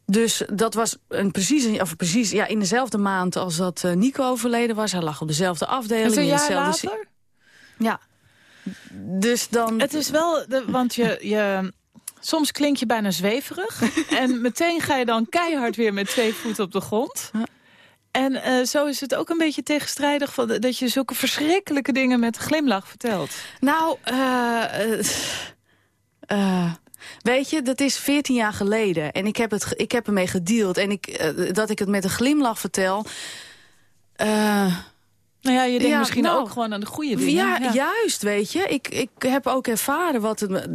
[SPEAKER 4] Dus dat was een precies, of precies ja, in dezelfde maand als dat Nico overleden was. Hij lag op dezelfde afdeling.
[SPEAKER 3] een jaar later?
[SPEAKER 4] Ja. Dus dan...
[SPEAKER 3] Het is wel, de, want je, je, soms klink je bijna zweverig. en meteen ga je dan keihard weer met twee voeten op de grond. En eh, zo is het ook een beetje tegenstrijdig... Van, dat je zulke verschrikkelijke dingen met een glimlach vertelt.
[SPEAKER 4] Nou, eh, eh, eh, weet je, dat is 14 jaar geleden. En ik heb, het, ik heb ermee gedeeld. En ik, dat ik het met een glimlach vertel...
[SPEAKER 3] Nou ja, je denkt
[SPEAKER 4] Ja,
[SPEAKER 3] misschien
[SPEAKER 4] nou,
[SPEAKER 3] ook gewoon aan de goede dingen.
[SPEAKER 4] Ja, juist, weet je. Ik, ik heb ook ervaren wat het...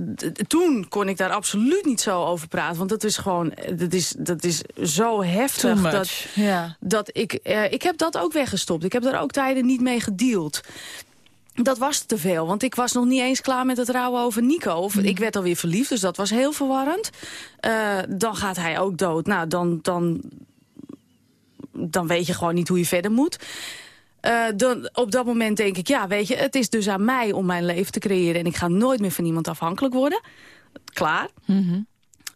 [SPEAKER 4] Toen kon ik daar absoluut niet zo over praten. Want dat is gewoon... Dat is, dat is zo heftig. Dat,
[SPEAKER 3] ja.
[SPEAKER 4] dat ik... eh, ik heb dat ook weggestopt. Ik heb daar ook tijden niet mee gedeeld. Dat was te veel, want ik was nog niet eens klaar met het rouwen over Nico. Of, Ik werd alweer verliefd, dus dat was heel verwarrend. Eh, dan gaat hij ook dood. Nou, dan, dan, dan weet je gewoon niet hoe je verder moet. Eh, dan, op dat moment denk ik, ja, weet je, het is dus aan mij om mijn leven te creëren. En ik ga nooit meer van iemand afhankelijk worden. Klaar.
[SPEAKER 3] Mhm.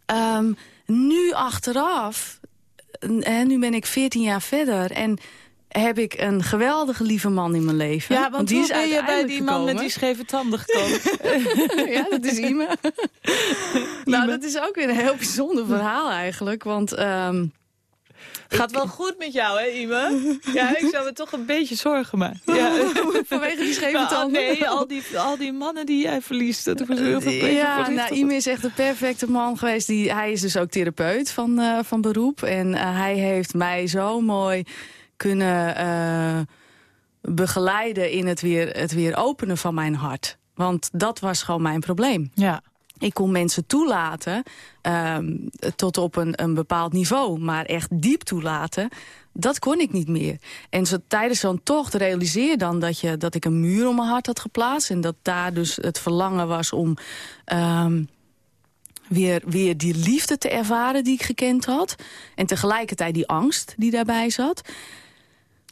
[SPEAKER 4] Ehm, nu achteraf, en nu ben ik 14 jaar verder en heb ik een geweldige lieve man in mijn leven.
[SPEAKER 3] Ja, want,
[SPEAKER 4] die
[SPEAKER 3] hoe
[SPEAKER 4] is
[SPEAKER 3] ben je bij die man met die scheve tanden gekomen?
[SPEAKER 4] ja, dat is Ime. nou, dat is ook weer een heel bijzonder verhaal eigenlijk. Want ehm,
[SPEAKER 3] Gaat wel goed met jou, hè, Ime? Ja, ik zou me toch een beetje zorgen maken. Ja.
[SPEAKER 4] vanwege die scheve
[SPEAKER 3] Nou,
[SPEAKER 4] tanden.
[SPEAKER 3] nee, al die, al die mannen die jij verliest. Dat was heel veel
[SPEAKER 4] Ja, nou, Ime is echt een perfecte man geweest. Die, hij is dus ook therapeut van, eh, van beroep. En eh, hij heeft mij zo mooi kunnen eh, begeleiden... in het weer, het weer openen van mijn hart. Want dat was gewoon mijn probleem.
[SPEAKER 3] Ja.
[SPEAKER 4] Ik kon mensen toelaten ehm, tot op een, een bepaald niveau. Maar echt diep toelaten, dat kon ik niet meer. En zo, tijdens zo'n tocht realiseer je dan dat, je, dat ik een muur om mijn hart had geplaatst. En dat daar dus het verlangen was om ehm, weer, weer die liefde te ervaren die ik gekend had. En tegelijkertijd die angst die daarbij zat.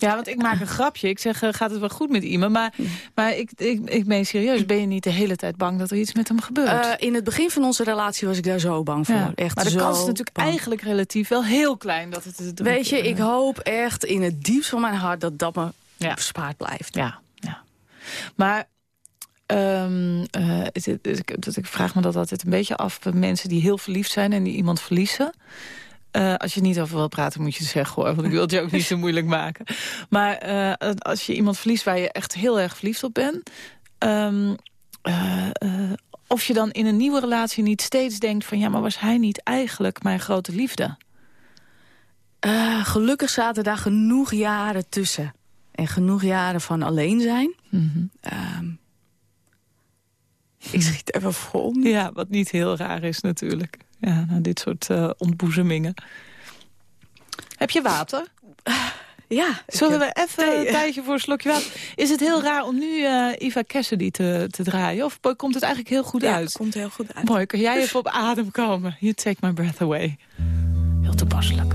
[SPEAKER 3] Ja, want ik maak een grapje. Ik zeg, eh, gaat het wel goed met Ime? Maar, maar ik, ik, ik meen serieus, ben je niet de hele tijd bang dat er iets met hem gebeurt?
[SPEAKER 4] Eh, in het begin van onze relatie was ik daar zo bang voor.
[SPEAKER 3] Ja.
[SPEAKER 4] Echt
[SPEAKER 3] maar de kans is natuurlijk
[SPEAKER 4] bang.
[SPEAKER 3] eigenlijk relatief wel heel klein dat het... het
[SPEAKER 4] Weet je, ik hoop echt in het diepst van mijn hart dat dat me
[SPEAKER 3] Ja.
[SPEAKER 4] bespaard blijft.
[SPEAKER 3] Ja, ja. Maar eh, het- het- ik vraag me dat altijd een beetje af... bij mensen die heel verliefd zijn en die iemand verliezen. Eh, als je niet over wil praten, moet je het zeggen, hoor. Want ik wil het je ook niet zo moeilijk maken. Maar eh, als je iemand verliest waar je echt heel erg verliefd op bent... ehm, eh, of je dan in een nieuwe relatie niet steeds denkt van... ja, maar was hij niet eigenlijk mijn grote liefde?
[SPEAKER 4] Gelukkig zaten daar genoeg jaren tussen. En genoeg jaren van alleen zijn. Ehm, ik schiet even vol.
[SPEAKER 3] Ja, wat niet heel raar is natuurlijk. Ja, nou, dit soort eh, ontboezemingen. Heb je water?
[SPEAKER 4] Ja.
[SPEAKER 3] Zullen we even een tijdje voor een slokje water? Is het heel raar om nu eh Eva Cassidy te, te draaien? Of komt het eigenlijk heel goed
[SPEAKER 4] Ja,
[SPEAKER 3] uit?
[SPEAKER 4] komt heel goed uit.
[SPEAKER 3] Mooi, kan jij even op adem komen? You take my breath away. Heel toepasselijk.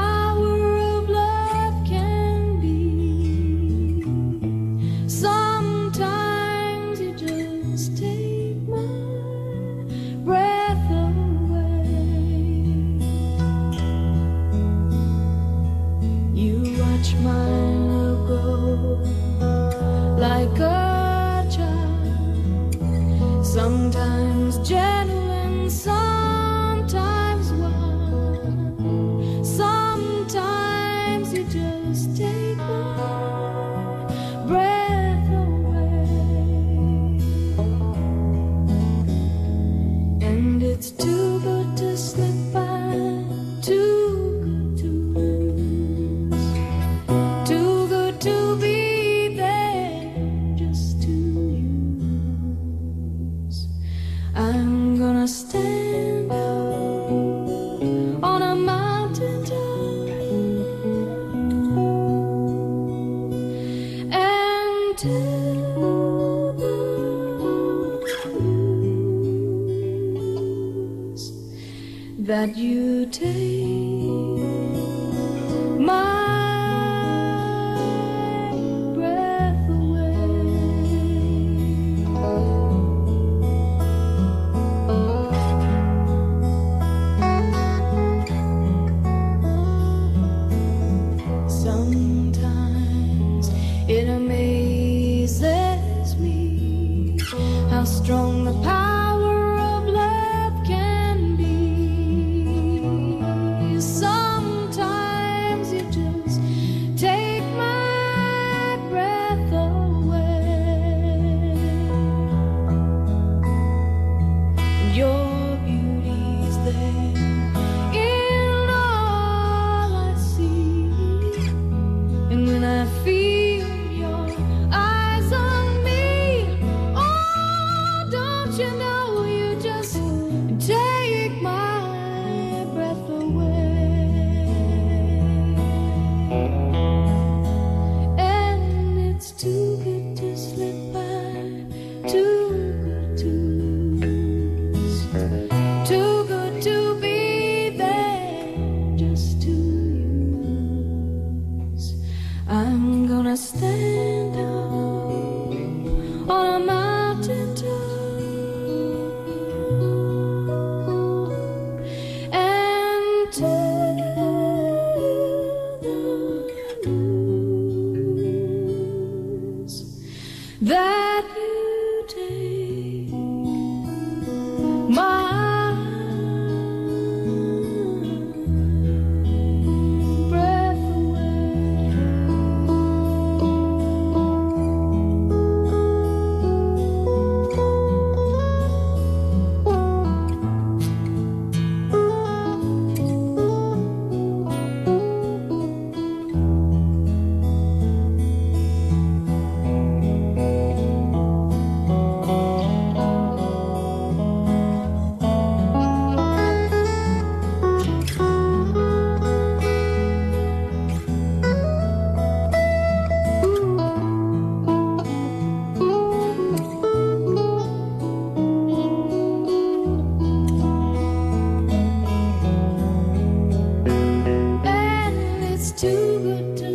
[SPEAKER 5] too good to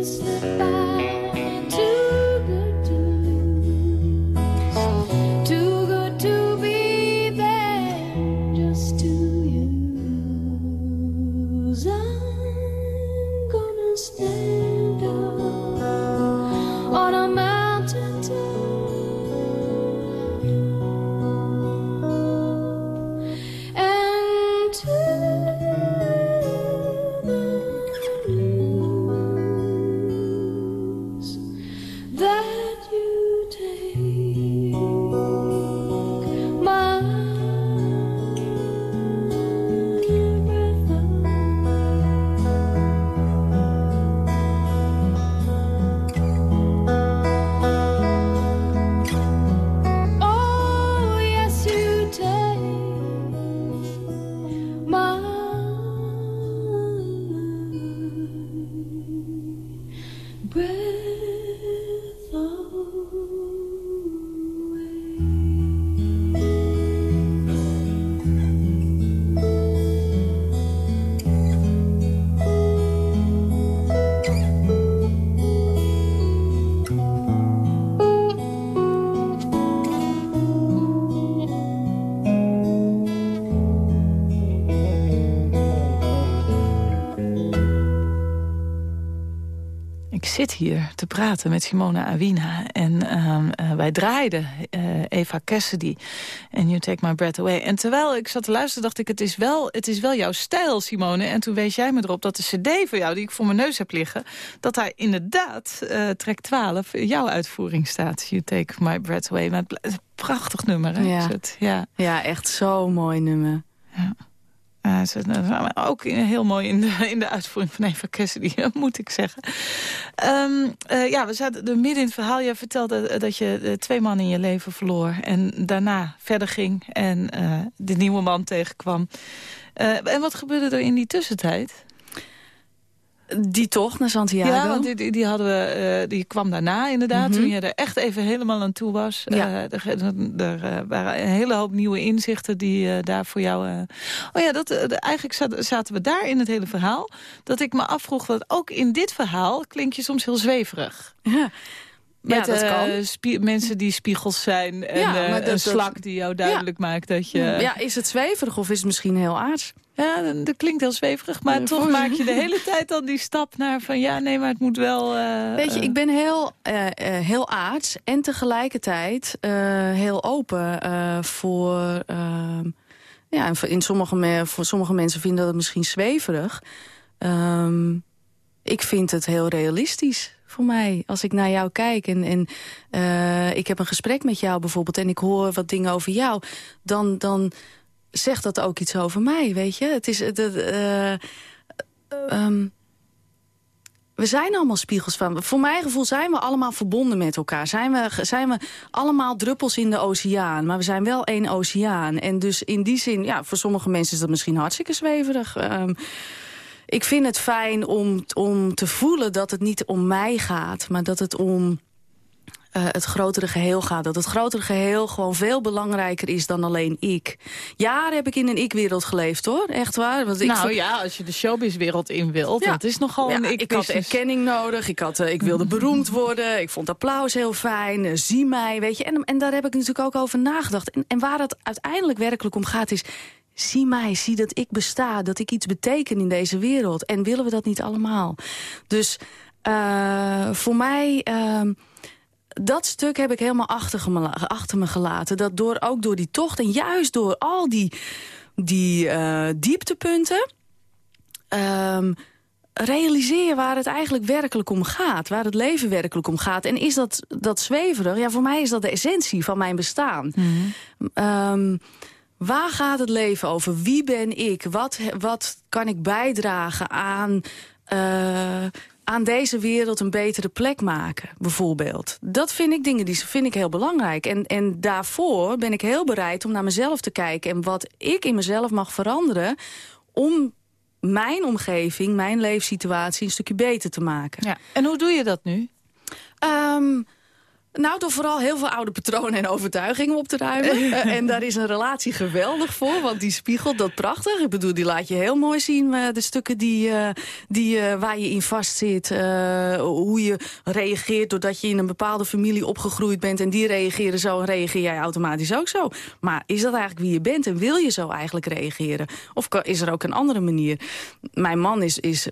[SPEAKER 3] hier te praten met Simona Awina en ehm, eh, wij draaiden eh, Eva Cassidy en You Take My Breath Away. En terwijl ik zat te luisteren dacht ik, het is wel, het is wel jouw stijl, Simone. En toen wees jij me erop dat de cd voor jou, die ik voor mijn neus heb liggen... dat daar inderdaad, eh track 12, jouw uitvoering staat. You Take My Breath Away. Maar het prachtig nummer, hè?
[SPEAKER 4] Ja.
[SPEAKER 3] is het? ja.
[SPEAKER 4] Ja, echt zo'n mooi nummer.
[SPEAKER 3] Ja, ook heel mooi in de, in de uitvoering van Eva Cassidy, moet ik zeggen. Ehm, eh, ja, we zaten er midden in het verhaal. Jij vertelde eh, dat je eh, twee mannen in je leven verloor... en daarna verder ging en de nieuwe man tegenkwam. En wat gebeurde er in die tussentijd?
[SPEAKER 4] Die toch naar Santiago?
[SPEAKER 3] Ja, want die, die, die hadden we, eh, die kwam daarna inderdaad,
[SPEAKER 4] Mhm.
[SPEAKER 3] toen je er echt even helemaal aan toe was.
[SPEAKER 4] Ja.
[SPEAKER 3] Eh, er er, eh, waren een hele hoop nieuwe inzichten die daar voor jou... Oh ja, dat, eigenlijk zaten, zaten we daar in het hele verhaal. Dat ik me afvroeg, dat ook in dit verhaal klink je soms heel zweverig.
[SPEAKER 4] Ja.
[SPEAKER 3] Met
[SPEAKER 4] ja, dat kan.
[SPEAKER 3] spie- mensen die spiegels zijn en
[SPEAKER 4] Ja, dat-
[SPEAKER 3] een slak die jou duidelijk maakt dat je...
[SPEAKER 4] Ja, is het zweverig of is het misschien heel aards?
[SPEAKER 3] Ja, dat klinkt heel zweverig, maar toch
[SPEAKER 4] voor-
[SPEAKER 3] maak je de hele tijd dan die stap naar van... ja, nee, maar het moet wel... eh,
[SPEAKER 4] Weet je,
[SPEAKER 3] eh,
[SPEAKER 4] ik ben heel, eh, heel aards en tegelijkertijd heel open voor... ehm, ja, en voor, in sommige voor sommige mensen vinden dat het misschien zweverig. Ehm, ik vind het heel realistisch voor mij. Als ik naar jou kijk en, en ik heb een gesprek met jou bijvoorbeeld... en ik hoor wat dingen over jou, dan, dan zegt dat ook iets over mij, weet je. Het is... Het, eh, ehm, we zijn allemaal spiegels van. Voor mijn gevoel zijn we allemaal verbonden met elkaar. Zijn we, zijn we allemaal druppels in de oceaan. Maar we zijn wel één oceaan. En dus in die zin, ja, voor sommige mensen is dat misschien hartstikke zweverig. Ehm, ik vind het fijn om, om te voelen dat het niet om mij gaat. Maar dat het om... eh, het grotere geheel gaat. Dat het grotere geheel gewoon veel belangrijker is dan alleen ik. Jaren heb ik in een ik-wereld geleefd, hoor. Echt waar. Want ik
[SPEAKER 3] nou ja, als je de showbizwereld in wilt,
[SPEAKER 4] Ja.
[SPEAKER 3] dat is nogal
[SPEAKER 4] Ja,
[SPEAKER 3] een
[SPEAKER 4] ik had
[SPEAKER 3] ik-business.
[SPEAKER 4] erkenning nodig. Ik, had, eh, ik wilde beroemd worden. Ik vond applaus heel fijn. eh, zie mij, weet je. En, en daar heb ik natuurlijk ook over nagedacht. En, en waar het uiteindelijk werkelijk om gaat is... zie mij, zie dat ik besta. Dat ik iets beteken in deze wereld. En willen we dat niet allemaal? Dus voor mij... ehm, dat stuk heb ik helemaal achter me, achter me gelaten. Dat door, ook door die tocht en juist door al die, die eh, dieptepunten... ehm, realiseer je waar het eigenlijk werkelijk om gaat. Waar het leven werkelijk om gaat. En is dat, dat zweverig? Ja, voor mij is dat de essentie van mijn bestaan. Ehm, waar gaat het leven over? Wie ben ik? Wat, wat kan ik bijdragen aan... eh, aan deze wereld een betere plek maken, bijvoorbeeld. Dat vind ik dingen die vind ik heel belangrijk. En, en daarvoor ben ik heel bereid om naar mezelf te kijken... en wat ik in mezelf mag veranderen... om mijn omgeving, mijn leefsituatie een stukje beter te maken.
[SPEAKER 3] Ja. En hoe doe je dat nu?
[SPEAKER 4] Ehm, nou, door vooral heel veel oude patronen en overtuigingen op te ruimen. Eh, en daar is een relatie geweldig voor, want die spiegelt dat prachtig. Ik bedoel, die laat je heel mooi zien, eh, de stukken die, eh, die, waar je in vastzit. hoe je reageert doordat je in een bepaalde familie opgegroeid bent... en die reageren zo en reageer jij automatisch ook zo. Maar is dat eigenlijk wie je bent en wil je zo eigenlijk reageren? Of is er ook een andere manier? Mijn man is... is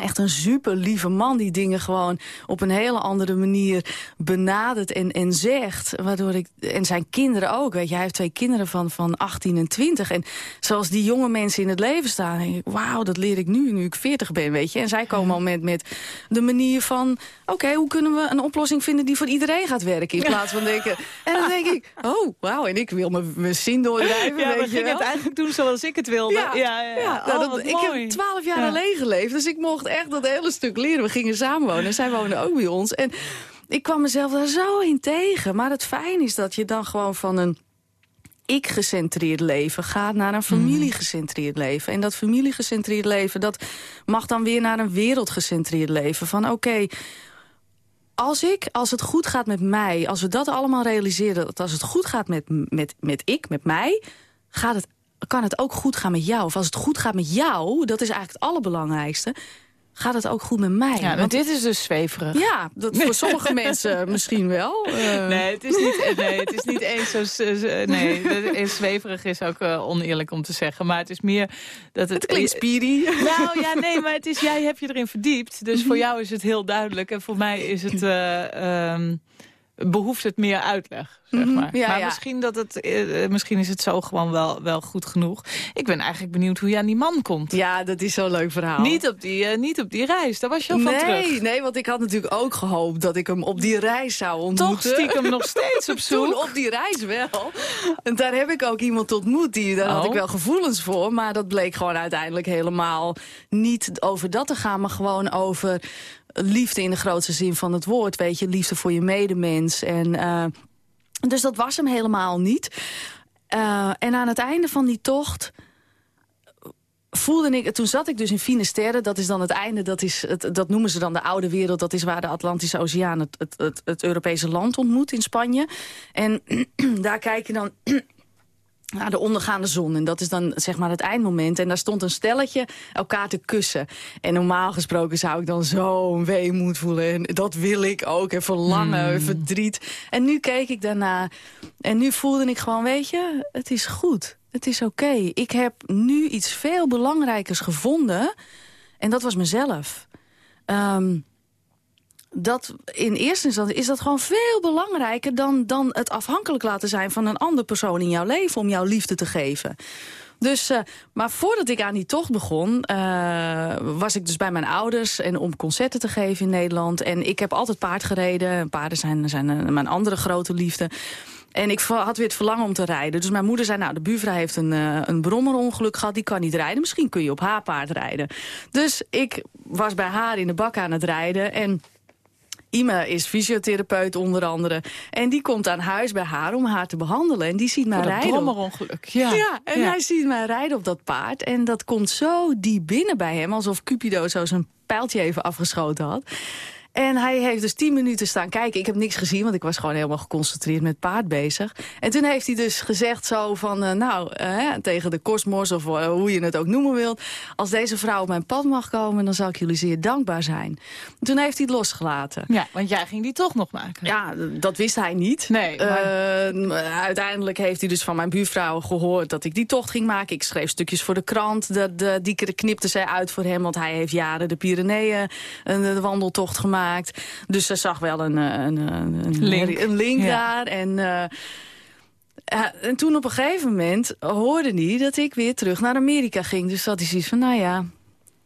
[SPEAKER 4] Echt een super lieve man die dingen gewoon op een hele andere manier benadert en, en zegt. Waardoor ik, en zijn kinderen ook, weet je. Hij heeft twee kinderen van, van 18 en 20. En zoals die jonge mensen in het leven staan, denk ik, wauw, dat leer ik nu, nu ik 40 ben, weet je. En zij komen al met, met de manier van, oké, hoe kunnen we een oplossing vinden die voor iedereen gaat werken? In plaats van denken, en dan denk ik, oh, wauw, en ik wil mijn, zin doordrijven,
[SPEAKER 3] Ja, we
[SPEAKER 4] weet je wel.
[SPEAKER 3] het eigenlijk doen zoals ik het wilde.
[SPEAKER 4] Ja,
[SPEAKER 3] ja, ja.
[SPEAKER 4] ja.
[SPEAKER 3] Oh,
[SPEAKER 4] nou, dat-
[SPEAKER 3] wat
[SPEAKER 4] ik
[SPEAKER 3] mooi.
[SPEAKER 4] heb twaalf jaar
[SPEAKER 3] Ja.
[SPEAKER 4] alleen geleefd, dus ik mocht echt dat hele stuk leren. We gingen samenwonen en zij woonde ook bij ons. En ik kwam mezelf daar zo in tegen. Maar het fijn is dat je dan gewoon van een ik-gecentreerd leven gaat naar een familiegecentreerd leven. En dat familiegecentreerd leven, dat mag dan weer naar een wereldgecentreerd leven. Van oké, als ik, als het goed gaat met mij, als we dat allemaal realiseren... dat als het goed gaat met, met, met ik, met mij, gaat het, kan het ook goed gaan met jou. Of als het goed gaat met jou, dat is eigenlijk het allerbelangrijkste... gaat het ook goed met mij.
[SPEAKER 3] Ja, want dit is dus zweverig.
[SPEAKER 4] ja, dat voor sommige mensen misschien wel. Eh,
[SPEAKER 3] Nee, het is niet, eh, nee, het is niet eens zo... s- s- Nee, zweverig is ook eh, oneerlijk om te zeggen. Maar het is meer dat het...
[SPEAKER 4] Het klinkt spiri.
[SPEAKER 3] Nou ja, nee, maar het is, jij hebt je erin verdiept. Dus voor jou is het heel duidelijk. En voor mij is het, eh, ehm, behoeft het meer uitleg, zeg
[SPEAKER 4] Mhm,
[SPEAKER 3] maar.
[SPEAKER 4] ja,
[SPEAKER 3] maar
[SPEAKER 4] ja.
[SPEAKER 3] Misschien, dat het, eh, misschien is het zo gewoon wel, wel goed genoeg. Ik ben eigenlijk benieuwd hoe je aan die man komt.
[SPEAKER 4] Ja, dat is zo'n leuk verhaal.
[SPEAKER 3] Niet, op die, eh, niet op die reis, daar was je al van
[SPEAKER 4] nee,
[SPEAKER 3] terug.
[SPEAKER 4] nee, want ik had natuurlijk ook gehoopt dat ik hem op die reis zou ontmoeten.
[SPEAKER 3] Toch stiekem nog steeds op
[SPEAKER 4] Toen
[SPEAKER 3] zoek.
[SPEAKER 4] op die reis wel. En daar heb ik ook iemand ontmoet, die, daar had
[SPEAKER 3] Oh.
[SPEAKER 4] ik wel gevoelens voor. Maar dat bleek gewoon uiteindelijk helemaal niet over dat te gaan... maar gewoon over liefde in de grootste zin van het woord. Weet je, liefde voor je medemens. En, eh, dus dat was hem helemaal niet. Eh, en aan het einde van die tocht voelde ik, toen zat ik dus in Finisterre, dat is dan het einde, dat, is het, dat noemen ze dan de oude wereld, dat is waar de Atlantische Oceaan het, het, het, het Europese land ontmoet in Spanje. En daar kijk je dan naar de ondergaande zon. En dat is dan zeg maar het eindmoment. En daar stond een stelletje elkaar te kussen. En normaal gesproken zou ik dan zo'n weemoed voelen. En dat wil ik ook. En verlangen, verdriet. En nu keek ik daarna. En nu voelde ik gewoon, weet je, het is goed. Het is oké. Ik heb nu iets veel belangrijkers gevonden. En dat was mezelf. Ehm, dat in eerste instantie is dat gewoon veel belangrijker... Dan, dan het afhankelijk laten zijn van een andere persoon in jouw leven... om jouw liefde te geven. Dus, eh, maar voordat ik aan die tocht begon, eh, was ik dus bij mijn ouders... en om concerten te geven in Nederland. En ik heb altijd paard gereden. Paarden zijn, zijn eh, mijn andere grote liefde. En ik had weer het verlangen om te rijden. Dus mijn moeder zei, nou, de buurvrouw heeft een, een brommerongeluk gehad. Die kan niet rijden. Misschien kun je op haar paard rijden. Dus ik was bij haar in de bak aan het rijden. En Ime is fysiotherapeut onder andere. En die komt aan huis bij haar om haar te behandelen. En die ziet mij rijden. op-.
[SPEAKER 3] Ja,
[SPEAKER 4] ja, en
[SPEAKER 3] Ja.
[SPEAKER 4] hij ziet mij rijden op dat paard. En dat komt zo diep binnen bij hem. Alsof Cupido zo zijn pijltje even afgeschoten had. En hij heeft dus tien minuten staan kijken. Ik heb niks gezien, want ik was gewoon helemaal geconcentreerd met paard bezig. En toen heeft hij dus gezegd zo van, eh, nou, eh, tegen de kosmos of eh, hoe je het ook noemen wilt. Als deze vrouw op mijn pad mag komen, dan zal ik jullie zeer dankbaar zijn. Toen heeft hij het losgelaten.
[SPEAKER 3] Ja, want jij ging die toch nog maken.
[SPEAKER 4] Ja, dat wist hij niet.
[SPEAKER 3] Nee, maar-
[SPEAKER 4] uiteindelijk heeft hij dus van mijn buurvrouw gehoord dat ik die tocht ging maken. Ik schreef stukjes voor de krant. De, de, die knipte zij uit voor hem, want hij heeft jaren de Pyreneeën een wandeltocht gemaakt. Dus ze zag wel een, eh, een, een, een
[SPEAKER 3] Link.
[SPEAKER 4] een link
[SPEAKER 3] Ja.
[SPEAKER 4] daar. En, eh, en toen op een gegeven moment hoorde hij dat ik weer terug naar Amerika ging. Dus dat hij zoiets van, nou ja,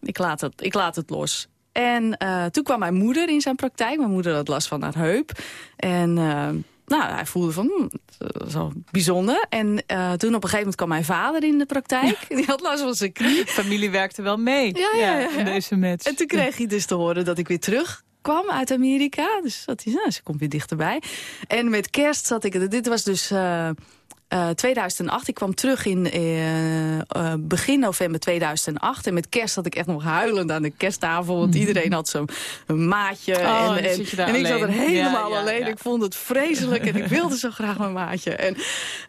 [SPEAKER 4] ik laat het, ik laat het los. En eh, toen kwam mijn moeder in zijn praktijk. Mijn moeder had last van haar heup. En eh, nou, hij voelde van, hm, dat is wel bijzonder. En eh, toen op een gegeven moment kwam mijn vader in de praktijk. Die had last van zijn knie.
[SPEAKER 3] Familie werkte wel mee
[SPEAKER 4] Ja, ja, ja,
[SPEAKER 3] in
[SPEAKER 4] ja.
[SPEAKER 3] deze match.
[SPEAKER 4] En toen kreeg hij dus te horen dat ik weer terug kwam uit Amerika. Dus dat hij, nou, ze komt weer dichterbij. En met kerst zat ik, dit was dus eh, eh, 2008. Ik kwam terug in eh, eh, begin november 2008. En met kerst zat ik echt nog huilend aan de kersttafel. Want iedereen had zo'n maatje.
[SPEAKER 3] Oh,
[SPEAKER 4] en, en, ik zat er helemaal
[SPEAKER 3] Ja,
[SPEAKER 4] alleen.
[SPEAKER 3] ja.
[SPEAKER 4] Ik vond het vreselijk en ik wilde zo graag mijn maatje. En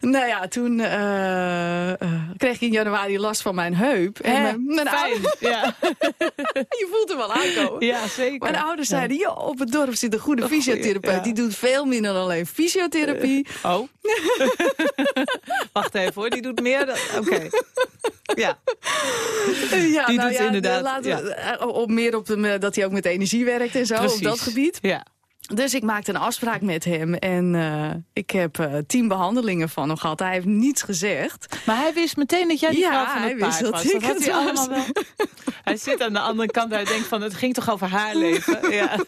[SPEAKER 4] nou ja, toen eh, eh, kreeg ik in januari last van mijn heup. En mijn, mijn ouders-
[SPEAKER 3] Ja.
[SPEAKER 4] je voelt hem wel aankomen.
[SPEAKER 3] ja, zeker.
[SPEAKER 4] Mijn ouders zeiden, joh, op het dorp zit een goede fysiotherapeut.
[SPEAKER 3] ja.
[SPEAKER 4] Die doet veel meer dan alleen fysiotherapie.
[SPEAKER 3] Oh. Wacht even hoor, die doet meer dan... Oké. Ja.
[SPEAKER 4] ja,
[SPEAKER 3] die
[SPEAKER 4] nou
[SPEAKER 3] doet
[SPEAKER 4] ja,
[SPEAKER 3] inderdaad,
[SPEAKER 4] Laten we, eh, op meer op de, dat hij ook met energie werkt en zo,
[SPEAKER 3] Precies.
[SPEAKER 4] op dat gebied.
[SPEAKER 3] Ja.
[SPEAKER 4] Dus ik maakte een afspraak met hem. En eh, ik heb eh, tien behandelingen van hem gehad. Hij heeft niets gezegd.
[SPEAKER 3] Maar hij wist meteen dat jij die
[SPEAKER 4] Ja,
[SPEAKER 3] vrouw van
[SPEAKER 4] hij
[SPEAKER 3] het
[SPEAKER 4] wist
[SPEAKER 3] paard
[SPEAKER 4] dat
[SPEAKER 3] was.
[SPEAKER 4] ik
[SPEAKER 3] Dat
[SPEAKER 4] het
[SPEAKER 3] hij allemaal wel. Hij zit aan de andere kant en hij denkt van, het ging toch over haar leven? Ja.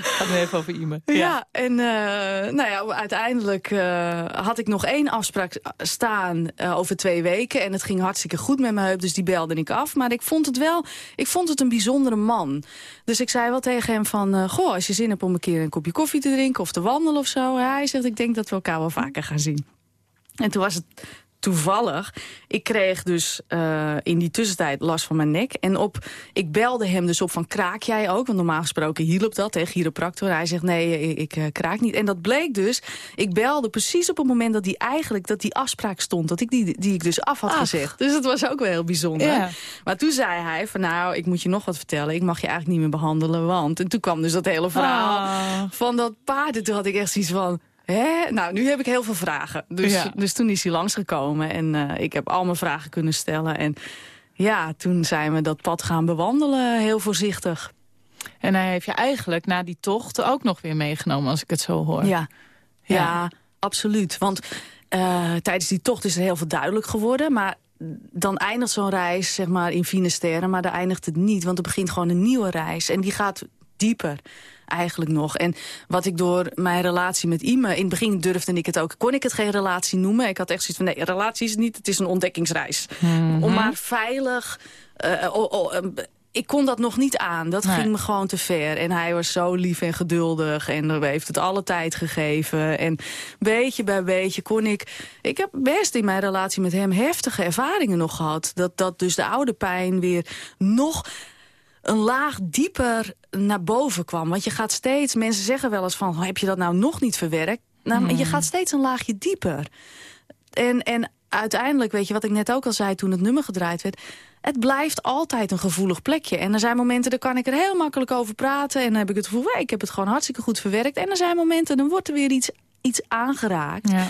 [SPEAKER 3] Gaat nu even over iemand.
[SPEAKER 4] Ja, en eh, nou ja, uiteindelijk had ik nog één afspraak staan over twee weken. En het ging hartstikke goed met mijn heup, dus die belde ik af. Maar ik vond het wel, ik vond het een bijzondere man. Dus ik zei wel tegen hem van, goh, als je zin hebt om een keer een kopje koffie te drinken of te wandelen of zo. Hij zegt, ik denk dat we elkaar wel vaker gaan zien. En toen was het toevallig. Ik kreeg dus eh, in die tussentijd last van mijn nek. En op, ik belde hem dus op van kraak jij ook? Want normaal gesproken hielp dat tegen chiropractor. Hij zegt nee, ik, ik, eh, kraak niet. En dat bleek dus, ik belde precies op het moment dat die eigenlijk dat die afspraak stond. Dat ik die, die ik dus af had
[SPEAKER 3] Ach.
[SPEAKER 4] gezegd. Dus dat was ook wel heel bijzonder.
[SPEAKER 3] Ja.
[SPEAKER 4] Maar toen zei hij van nou, ik moet je nog wat vertellen. Ik mag je eigenlijk niet meer behandelen, want... En toen kwam dus dat hele verhaal
[SPEAKER 3] Ah.
[SPEAKER 4] van dat paard. En toen had ik echt zoiets van... Hè? Nou, nu heb ik heel veel vragen. Dus,
[SPEAKER 3] Ja.
[SPEAKER 4] dus toen is hij langsgekomen en eh, ik heb al mijn vragen kunnen stellen. En ja, toen zijn we dat pad gaan bewandelen, heel voorzichtig.
[SPEAKER 3] En hij heeft je eigenlijk na die tocht ook nog weer meegenomen, als ik het zo hoor.
[SPEAKER 4] Ja, ja.
[SPEAKER 3] Ja.
[SPEAKER 4] absoluut. Want eh, tijdens die tocht is er heel veel duidelijk geworden. Maar dan eindigt zo'n reis zeg maar, in Finisterre, maar daar eindigt het niet. Want er begint gewoon een nieuwe reis. En die gaat dieper eigenlijk nog. En wat ik door mijn relatie met Ime... in het begin durfde ik het ook, kon ik het geen relatie noemen. Ik had echt zoiets van, nee, relatie is het niet, het is een ontdekkingsreis. Om maar veilig... eh, oh, oh, eh, ik kon dat nog niet aan. Dat
[SPEAKER 3] Nee.
[SPEAKER 4] ging me gewoon te ver. En hij was zo lief en geduldig. En heeft het alle tijd gegeven. En beetje bij beetje kon ik... Ik heb best in mijn relatie met hem heftige ervaringen nog gehad. Dat, dat dus de oude pijn weer nog een laag dieper naar boven kwam. Want je gaat steeds... Mensen zeggen wel eens van... heb je dat nou nog niet verwerkt? Nou, je gaat steeds een laagje dieper. En, en uiteindelijk, weet je wat ik net ook al zei toen het nummer gedraaid werd... het blijft altijd een gevoelig plekje. En er zijn momenten, daar kan ik er heel makkelijk over praten... en dan heb ik het gevoel, ik heb het gewoon hartstikke goed verwerkt. En er zijn momenten, dan wordt er weer iets, iets aangeraakt.
[SPEAKER 3] Ja.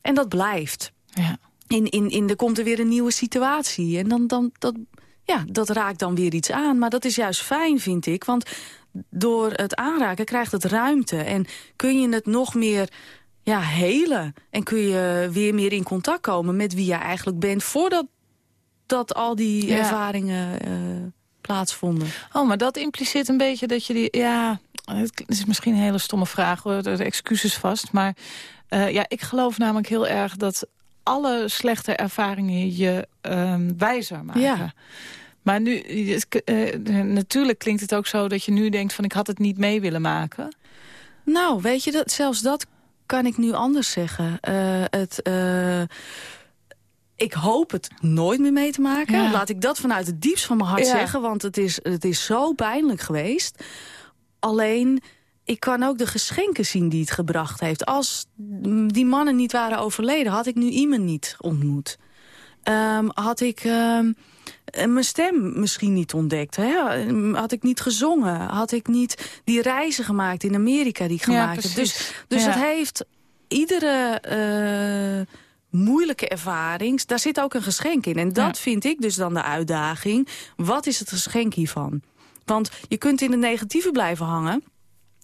[SPEAKER 4] En dat blijft.
[SPEAKER 3] Ja.
[SPEAKER 4] In, in, in, er komt er weer een nieuwe situatie. En dan, dan, dat, ja, dat raakt dan weer iets aan. Maar dat is juist fijn, vind ik. Want door het aanraken krijgt het ruimte. En kun je het nog meer ja, helen. En kun je weer meer in contact komen met wie je eigenlijk bent... voordat dat al die
[SPEAKER 3] Ja.
[SPEAKER 4] ervaringen eh, plaatsvonden.
[SPEAKER 3] Oh, maar dat impliceert een beetje dat je die... Ja, het is misschien een hele stomme vraag, hoor. De excuses vast. Maar eh, ja, ik geloof namelijk heel erg dat alle slechte ervaringen je ehm, wijzer maken.
[SPEAKER 4] Ja.
[SPEAKER 3] Maar nu, het- eh, natuurlijk klinkt het ook zo dat je nu denkt van ik had het niet mee willen maken.
[SPEAKER 4] Nou, weet je, dat, zelfs dat kan ik nu anders zeggen. Eh, het, eh, ik hoop het nooit meer mee te maken.
[SPEAKER 3] Ja.
[SPEAKER 4] Laat ik dat vanuit het diepst van mijn hart
[SPEAKER 3] Ja.
[SPEAKER 4] zeggen. Want het is, het is zo pijnlijk geweest. Alleen, ik kan ook de geschenken zien die het gebracht heeft. Als die mannen niet waren overleden, had ik nu iemand niet ontmoet. Ehm, had ik ehm, mijn stem misschien niet ontdekt. Hè? Had ik niet gezongen. Had ik niet die reizen gemaakt in Amerika die ik
[SPEAKER 3] Ja,
[SPEAKER 4] gemaakt heb. Dus, dus
[SPEAKER 3] Ja.
[SPEAKER 4] het heeft iedere eh, moeilijke ervaring... daar zit ook een geschenk in. En dat
[SPEAKER 3] Ja.
[SPEAKER 4] vind ik dus dan de uitdaging. Wat is het geschenk hiervan? Want je kunt in het negatieve blijven hangen...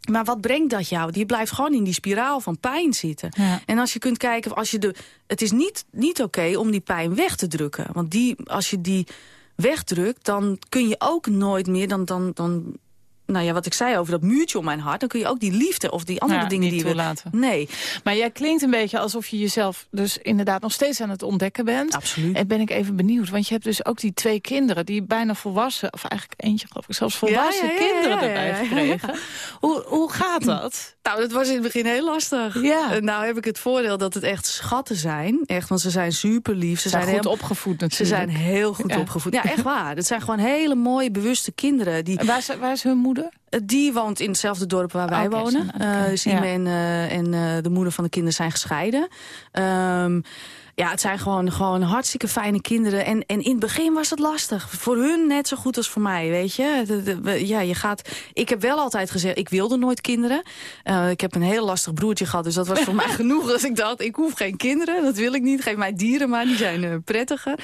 [SPEAKER 4] Maar wat brengt dat jou? Je blijft gewoon in die spiraal van pijn zitten.
[SPEAKER 3] Ja.
[SPEAKER 4] En als je kunt kijken, als je de, het is niet, niet oké om die pijn weg te drukken. Want die, als je die wegdrukt, dan kun je ook nooit meer... Dan, dan, dan, nou ja, wat ik zei over dat muurtje om mijn hart... dan kun je ook die liefde of die andere
[SPEAKER 3] Ja,
[SPEAKER 4] dingen
[SPEAKER 3] niet
[SPEAKER 4] die we...
[SPEAKER 3] toelaten.
[SPEAKER 4] Nee,
[SPEAKER 3] Maar jij klinkt een beetje alsof je jezelf dus inderdaad nog steeds aan het ontdekken bent.
[SPEAKER 4] absoluut.
[SPEAKER 3] En ben ik even benieuwd, want je hebt dus ook die twee kinderen... die bijna volwassen, of eigenlijk eentje geloof ik, zelfs volwassen
[SPEAKER 4] Ja, ja, ja,
[SPEAKER 3] kinderen erbij gekregen. Hoe, hoe gaat dat?
[SPEAKER 4] Nou, dat was in het begin heel lastig.
[SPEAKER 3] Ja.
[SPEAKER 4] En nou heb ik het voordeel dat het echt schatten zijn. Echt, want ze zijn super lief. Ze
[SPEAKER 3] Ze zijn
[SPEAKER 4] zijn,
[SPEAKER 3] goed
[SPEAKER 4] heel-
[SPEAKER 3] opgevoed natuurlijk.
[SPEAKER 4] Ze zijn heel goed opgevoed. Ja, echt waar. Het zijn gewoon hele mooie, bewuste kinderen. Die,
[SPEAKER 3] waar, is, waar is hun moeder?
[SPEAKER 4] Die woont in hetzelfde dorp waar wij wonen.
[SPEAKER 3] oké,
[SPEAKER 4] Eh Sime
[SPEAKER 3] ja.
[SPEAKER 4] en, eh, en eh, de moeder van de kinderen zijn gescheiden. Ehm, ja, het zijn gewoon, gewoon hartstikke fijne kinderen. En, en in het begin was het lastig. Voor hun net zo goed als voor mij, weet je. De- de- we- ja, je gaat, ik heb wel altijd gezegd, ik wilde nooit kinderen. Eh, ik heb een heel lastig broertje gehad, dus dat was voor mij genoeg. Dat ik dacht, ik hoef geen kinderen, dat wil ik niet. Geef mij dieren maar, die zijn eh, prettiger.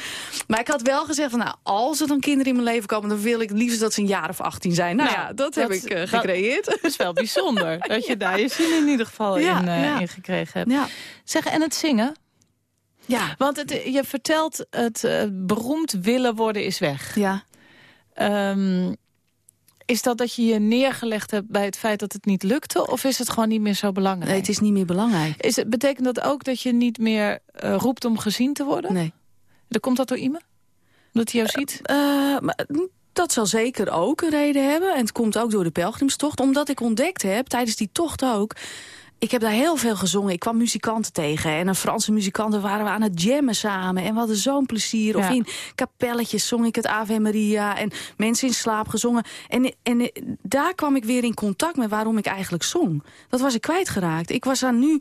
[SPEAKER 4] Maar ik had wel gezegd, van, nou, als er dan kinderen in mijn leven komen... dan wil ik liefst dat ze een jaar of 18 zijn. Nou,
[SPEAKER 3] Nou,
[SPEAKER 4] ja, dat, heb ik eh, gecreëerd.
[SPEAKER 3] Dat is wel bijzonder, dat je daar je zin in ieder geval
[SPEAKER 4] Ja,
[SPEAKER 3] in, in gekregen hebt. Zeg, en het zingen?
[SPEAKER 4] Ja.
[SPEAKER 3] Want het, je vertelt, het eh, beroemd willen worden is weg.
[SPEAKER 4] Ja.
[SPEAKER 3] Ehm, is dat dat je je neergelegd hebt bij het feit dat het niet lukte? Of is het gewoon niet meer zo belangrijk?
[SPEAKER 4] Nee, het is niet meer belangrijk.
[SPEAKER 3] is het, betekent dat ook dat je niet meer eh, roept om gezien te worden?
[SPEAKER 4] Nee.
[SPEAKER 3] Dan komt dat door iemand? Omdat hij jou ziet?
[SPEAKER 4] Eh, maar dat zal zeker ook een reden hebben. En het komt ook door de pelgrimstocht. Omdat ik ontdekt heb, tijdens die tocht ook... Ik heb daar heel veel gezongen. Ik kwam muzikanten tegen. En een Franse muzikanten waren we aan het jammen samen. En we hadden zo'n plezier. Of
[SPEAKER 3] Ja.
[SPEAKER 4] in kapelletjes zong ik het Ave Maria. En mensen in slaap gezongen. En, en daar kwam ik weer in contact met waarom ik eigenlijk zong. Dat was ik kwijtgeraakt. Ik was aan nu...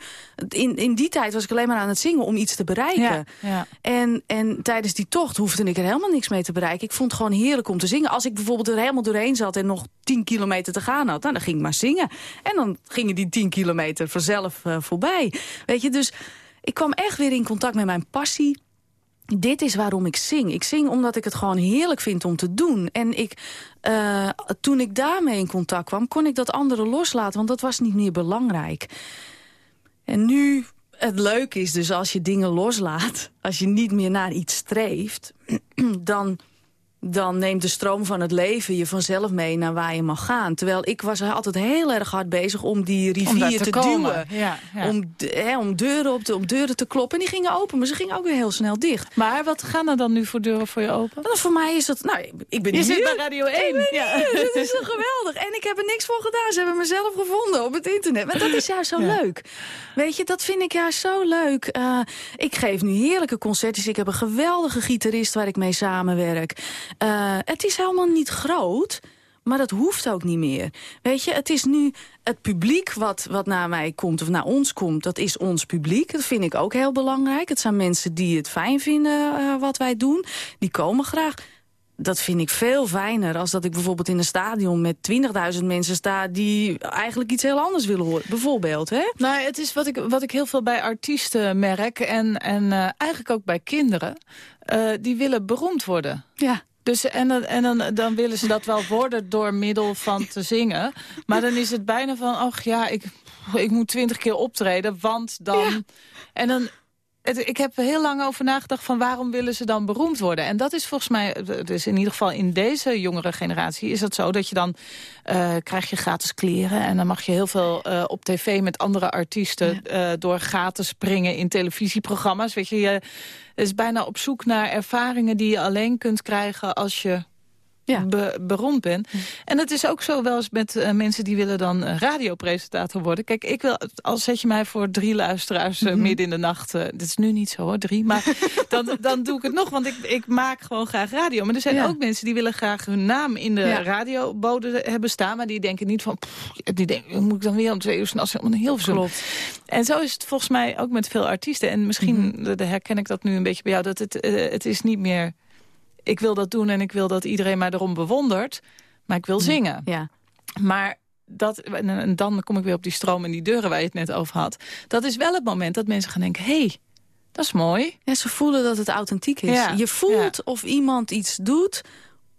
[SPEAKER 4] In, in die tijd was ik alleen maar aan het zingen om iets te bereiken.
[SPEAKER 3] Ja, ja.
[SPEAKER 4] En, en tijdens die tocht hoefde ik er helemaal niks mee te bereiken. Ik vond het gewoon heerlijk om te zingen. Als ik bijvoorbeeld er helemaal doorheen zat en nog 10 kilometer te gaan had... Nou, dan ging ik maar zingen. En dan gingen die 10 kilometer vanzelf eh, voorbij. Weet je, dus ik kwam echt weer in contact met mijn passie. Dit is waarom ik zing. Ik zing omdat ik het gewoon heerlijk vind om te doen. En ik, eh, toen ik daarmee in contact kwam, kon ik dat andere loslaten. Want dat was niet meer belangrijk. En nu, het leuke is dus als je dingen loslaat... als je niet meer naar iets streeft... dan, dan neemt de stroom van het leven je vanzelf mee naar waar je mag gaan. Terwijl ik was altijd heel erg hard bezig om die
[SPEAKER 3] Om
[SPEAKER 4] rivier
[SPEAKER 3] te
[SPEAKER 4] duwen.
[SPEAKER 3] Ja, ja.
[SPEAKER 4] Om, hè, om, deuren op de, deuren te kloppen. En die gingen open, maar ze gingen ook weer heel snel dicht.
[SPEAKER 3] Maar wat gaan er dan nu voor deuren voor je open?
[SPEAKER 4] En voor mij is dat... Nou, ik ben
[SPEAKER 3] Je zit bij Radio 1. Ja.
[SPEAKER 4] Het is toch geweldig. En ik heb er niks voor gedaan. Ze hebben mezelf gevonden op het internet. Maar dat is juist zo
[SPEAKER 3] Ja.
[SPEAKER 4] leuk. Weet je, dat vind ik juist zo leuk. Eh, ik geef nu heerlijke concertjes. Ik heb een geweldige gitarist waar ik mee samenwerk. Eh, het is helemaal niet groot... Maar dat hoeft ook niet meer. Weet je, het is nu het publiek wat, wat naar mij komt of naar ons komt. Dat is ons publiek. Dat vind ik ook heel belangrijk. Het zijn mensen die het fijn vinden eh, wat wij doen. Die komen graag dat vind ik veel fijner als dat ik bijvoorbeeld in een stadion met 20.000 mensen sta die eigenlijk iets heel anders willen horen. Bijvoorbeeld, hè?
[SPEAKER 3] Nou, het is wat ik, wat ik heel veel bij artiesten merk en, en eh, eigenlijk ook bij kinderen. Die willen beroemd worden.
[SPEAKER 4] Ja.
[SPEAKER 3] Dus, en dan, en dan, dan willen ze dat wel worden door middel van te zingen. Maar dan is het bijna van, ach ja, ik, ik moet twintig keer optreden, want dan... En dan... Het, ik heb er heel lang over nagedacht van waarom willen ze dan beroemd worden. En dat is volgens mij, dus in ieder geval in deze jongere generatie... is het zo dat je dan eh, krijg je gratis kleren... en dan mag je heel veel eh, op tv met andere artiesten... eh, door gaten springen in televisieprogramma's. Weet je, je is bijna op zoek naar ervaringen die je alleen kunt krijgen als je
[SPEAKER 4] Ja.
[SPEAKER 3] be- beroemd ben. En het is ook zo wel eens met eh, mensen die willen dan eh, radiopresentator worden. Kijk, ik wil, als zet je mij voor drie luisteraars eh, midden in de nacht. dit is nu niet zo hoor, drie. Maar dan, dan doe ik het nog, want ik, ik maak gewoon graag radio. Maar er zijn
[SPEAKER 4] Ja.
[SPEAKER 3] ook mensen die willen graag hun naam in de
[SPEAKER 4] Ja.
[SPEAKER 3] radiobode hebben staan. Maar die denken niet van, pff, die denken, moet ik dan weer om twee uur s'nachts helemaal heel veel.
[SPEAKER 4] Klopt.
[SPEAKER 3] En zo is het volgens mij ook met veel artiesten. En misschien
[SPEAKER 4] Mhm.
[SPEAKER 3] de- de herken ik dat nu een beetje bij jou. Dat het, het is niet meer... Ik wil dat doen en ik wil dat iedereen mij erom bewondert. Maar ik wil zingen.
[SPEAKER 4] Ja.
[SPEAKER 3] Maar dat, en, dan kom ik weer op die stroom en die deuren waar je het net over had. Dat is wel het moment dat mensen gaan denken... hey, dat is mooi.
[SPEAKER 4] Ja, ze voelen dat het authentiek is.
[SPEAKER 3] Ja,
[SPEAKER 4] Je voelt of iemand iets doet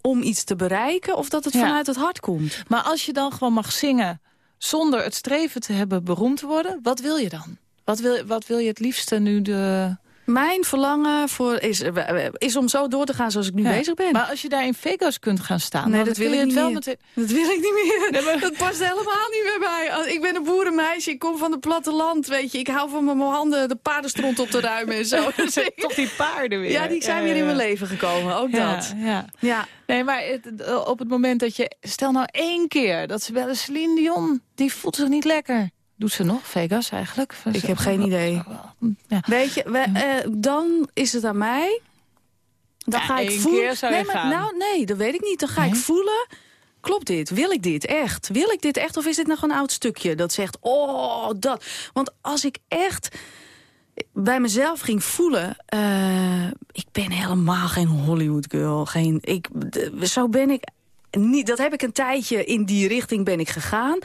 [SPEAKER 4] om iets te bereiken... of dat het vanuit het hart komt.
[SPEAKER 3] Maar als je dan gewoon mag zingen... zonder het streven te hebben beroemd te worden... wat wil je dan? Wat wil, wat wil je het liefste nu de...
[SPEAKER 4] Mijn verlangen voor is, eh, is om zo door te gaan zoals ik nu
[SPEAKER 3] Ja.
[SPEAKER 4] bezig ben.
[SPEAKER 3] Maar als je daar in Vegas kunt gaan staan...
[SPEAKER 4] Nee, dat wil ik
[SPEAKER 3] het
[SPEAKER 4] niet
[SPEAKER 3] wel
[SPEAKER 4] meer.
[SPEAKER 3] meteen...
[SPEAKER 4] Dat wil ik niet meer.
[SPEAKER 3] Nee, maar-
[SPEAKER 4] Dat past helemaal niet meer bij. Als- Ik ben een boerenmeisje, ik kom van het platteland, weet je. Ik hou van met mijn handen de paardenstront op te ruimen en zo. Dus
[SPEAKER 3] Toch die paarden weer.
[SPEAKER 4] ja, die zijn weer in mijn leven gekomen, ook
[SPEAKER 3] Ja,
[SPEAKER 4] dat.
[SPEAKER 3] ja.
[SPEAKER 4] Ja,
[SPEAKER 3] Nee, maar het- op het moment dat je... Stel nou één keer dat ze bellen Celine Dion. Die voelt zich niet lekker. Doet ze nog Vegas eigenlijk?
[SPEAKER 4] ik heb geen idee.
[SPEAKER 3] Ja.
[SPEAKER 4] Weet je, we, eh, dan is het aan mij. Dan
[SPEAKER 3] Ja,
[SPEAKER 4] ga ik voelen.
[SPEAKER 3] keer zou je
[SPEAKER 4] nee, maar,
[SPEAKER 3] gaan.
[SPEAKER 4] nou, nee, dat weet ik niet. Dan ga ik voelen. Klopt dit? Wil ik dit echt? Wil ik dit echt? Of is dit nog een oud stukje dat zegt, oh, dat. Want als ik echt bij mezelf ging voelen... eh, ik ben helemaal geen Hollywood girl. Geen, ik, zo ben ik niet, dat heb ik een tijdje in die richting ben ik gegaan.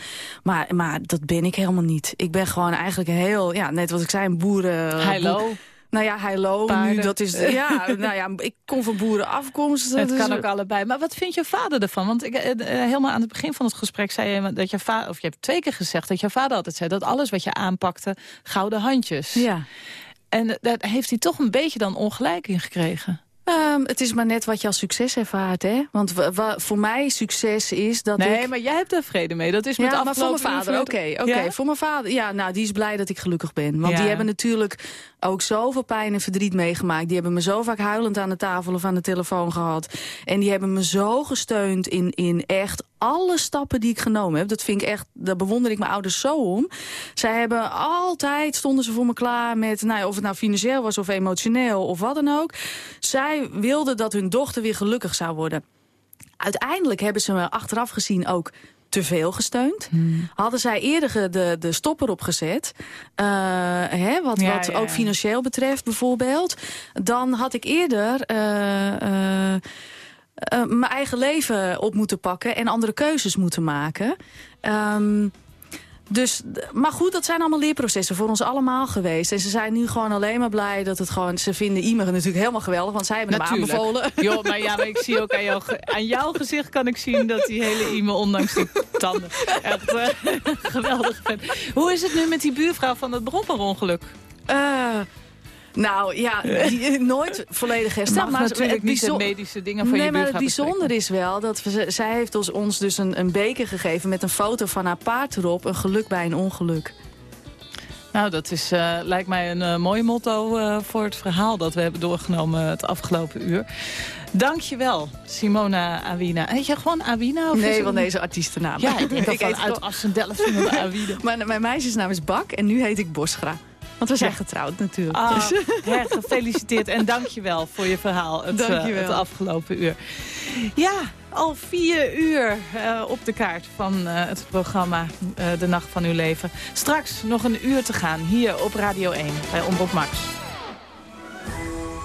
[SPEAKER 4] Maar, maar dat ben ik helemaal niet. Ik ben gewoon eigenlijk heel, ja, net wat ik zei, een boeren...
[SPEAKER 3] Hallo.
[SPEAKER 4] Nou ja, hallo, nu, dat is, ja, nou ja, ik kom van boerenafkomst.
[SPEAKER 3] Het
[SPEAKER 4] dus-
[SPEAKER 3] kan ook allebei. Maar wat vindt je vader ervan? Want ik, eh, eh, helemaal aan het begin van het gesprek zei je dat je vader, of je hebt twee keer gezegd dat je vader altijd zei dat alles wat je aanpakte gouden handjes.
[SPEAKER 4] Ja.
[SPEAKER 3] En eh, daar heeft hij toch een beetje dan ongelijk in gekregen.
[SPEAKER 4] Ehm, het is maar net wat je als succes ervaart, hè? Want wa- wa- voor mij succes is dat
[SPEAKER 3] Nee,
[SPEAKER 4] ik...
[SPEAKER 3] maar jij hebt er vrede mee. Dat is met
[SPEAKER 4] Ja, maar voor mijn vader, oké. oké.
[SPEAKER 3] Ja?
[SPEAKER 4] Voor mijn vader, ja, nou, die is blij dat ik gelukkig ben. Want
[SPEAKER 3] Ja.
[SPEAKER 4] die hebben natuurlijk ook zoveel pijn en verdriet meegemaakt. Die hebben me zo vaak huilend aan de tafel of aan de telefoon gehad. En die hebben me zo gesteund in, in echt alle stappen die ik genomen heb. Dat vind ik echt, daar bewonder ik mijn ouders zo om. Zij hebben altijd, stonden ze voor me klaar met, nou ja, of het nou financieel was of emotioneel of wat dan ook. Zij wilden dat hun dochter weer gelukkig zou worden. Uiteindelijk hebben ze me achteraf gezien ook te veel gesteund. Hadden zij eerder de, de stopper opgezet, eh, hè, wat,
[SPEAKER 3] Ja,
[SPEAKER 4] wat
[SPEAKER 3] ja,
[SPEAKER 4] ook financieel betreft bijvoorbeeld... dan had ik eerder... eh, eh, eh, mijn eigen leven op moeten pakken en andere keuzes moeten maken. Ehm, dus, maar goed, dat zijn allemaal leerprocessen voor ons allemaal geweest. En ze zijn nu gewoon alleen maar blij dat het gewoon... Ze vinden Imer natuurlijk helemaal geweldig, want zij hebben hem
[SPEAKER 3] Natuurlijk.
[SPEAKER 4] aanbevolen.
[SPEAKER 3] Joh, maar ja, maar ik zie ook aan, jou, aan jouw gezicht kan ik zien dat die hele Ime, ondanks die tanden, echt eh, geweldig vindt. Hoe is het nu met die buurvrouw van het bromperongeluk?
[SPEAKER 4] Eh, nou ja, die, nooit volledig hersteld.
[SPEAKER 3] Mag natuurlijk
[SPEAKER 4] het
[SPEAKER 3] niet de medische dingen van
[SPEAKER 4] nee,
[SPEAKER 3] je
[SPEAKER 4] maar het bijzonder is wel dat we, zij heeft ons, ons dus een, een beker gegeven met een foto van haar paard erop. Een geluk bij een ongeluk.
[SPEAKER 3] Nou, dat is, eh, lijkt mij een eh, mooi motto eh, voor het verhaal dat we hebben doorgenomen het afgelopen uur. Dankjewel, Simona Awina. Heet je gewoon Awina? Of
[SPEAKER 4] Nee, van
[SPEAKER 3] een-
[SPEAKER 4] deze artiestennaam.
[SPEAKER 3] Ja, ik denk dat
[SPEAKER 4] Ik
[SPEAKER 3] van
[SPEAKER 4] heet
[SPEAKER 3] uit Assendelft iemand Awina.
[SPEAKER 4] mijn, mijn meisjesnaam is Bak en nu heet ik Bosgra. Want we zijn
[SPEAKER 3] Ja.
[SPEAKER 4] getrouwd natuurlijk.
[SPEAKER 3] Ah,
[SPEAKER 4] Dus-
[SPEAKER 3] hè, gefeliciteerd en dankjewel voor je verhaal het, eh,
[SPEAKER 4] Dankjewel.
[SPEAKER 3] het afgelopen uur. Ja, al vier uur eh, op de kaart van eh, het programma eh, De Nacht van Uw Leven. Straks nog een uur te gaan hier op Radio 1 bij Omroep Max.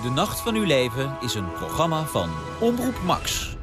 [SPEAKER 6] De Nacht van uw leven is een programma van Omroep Max.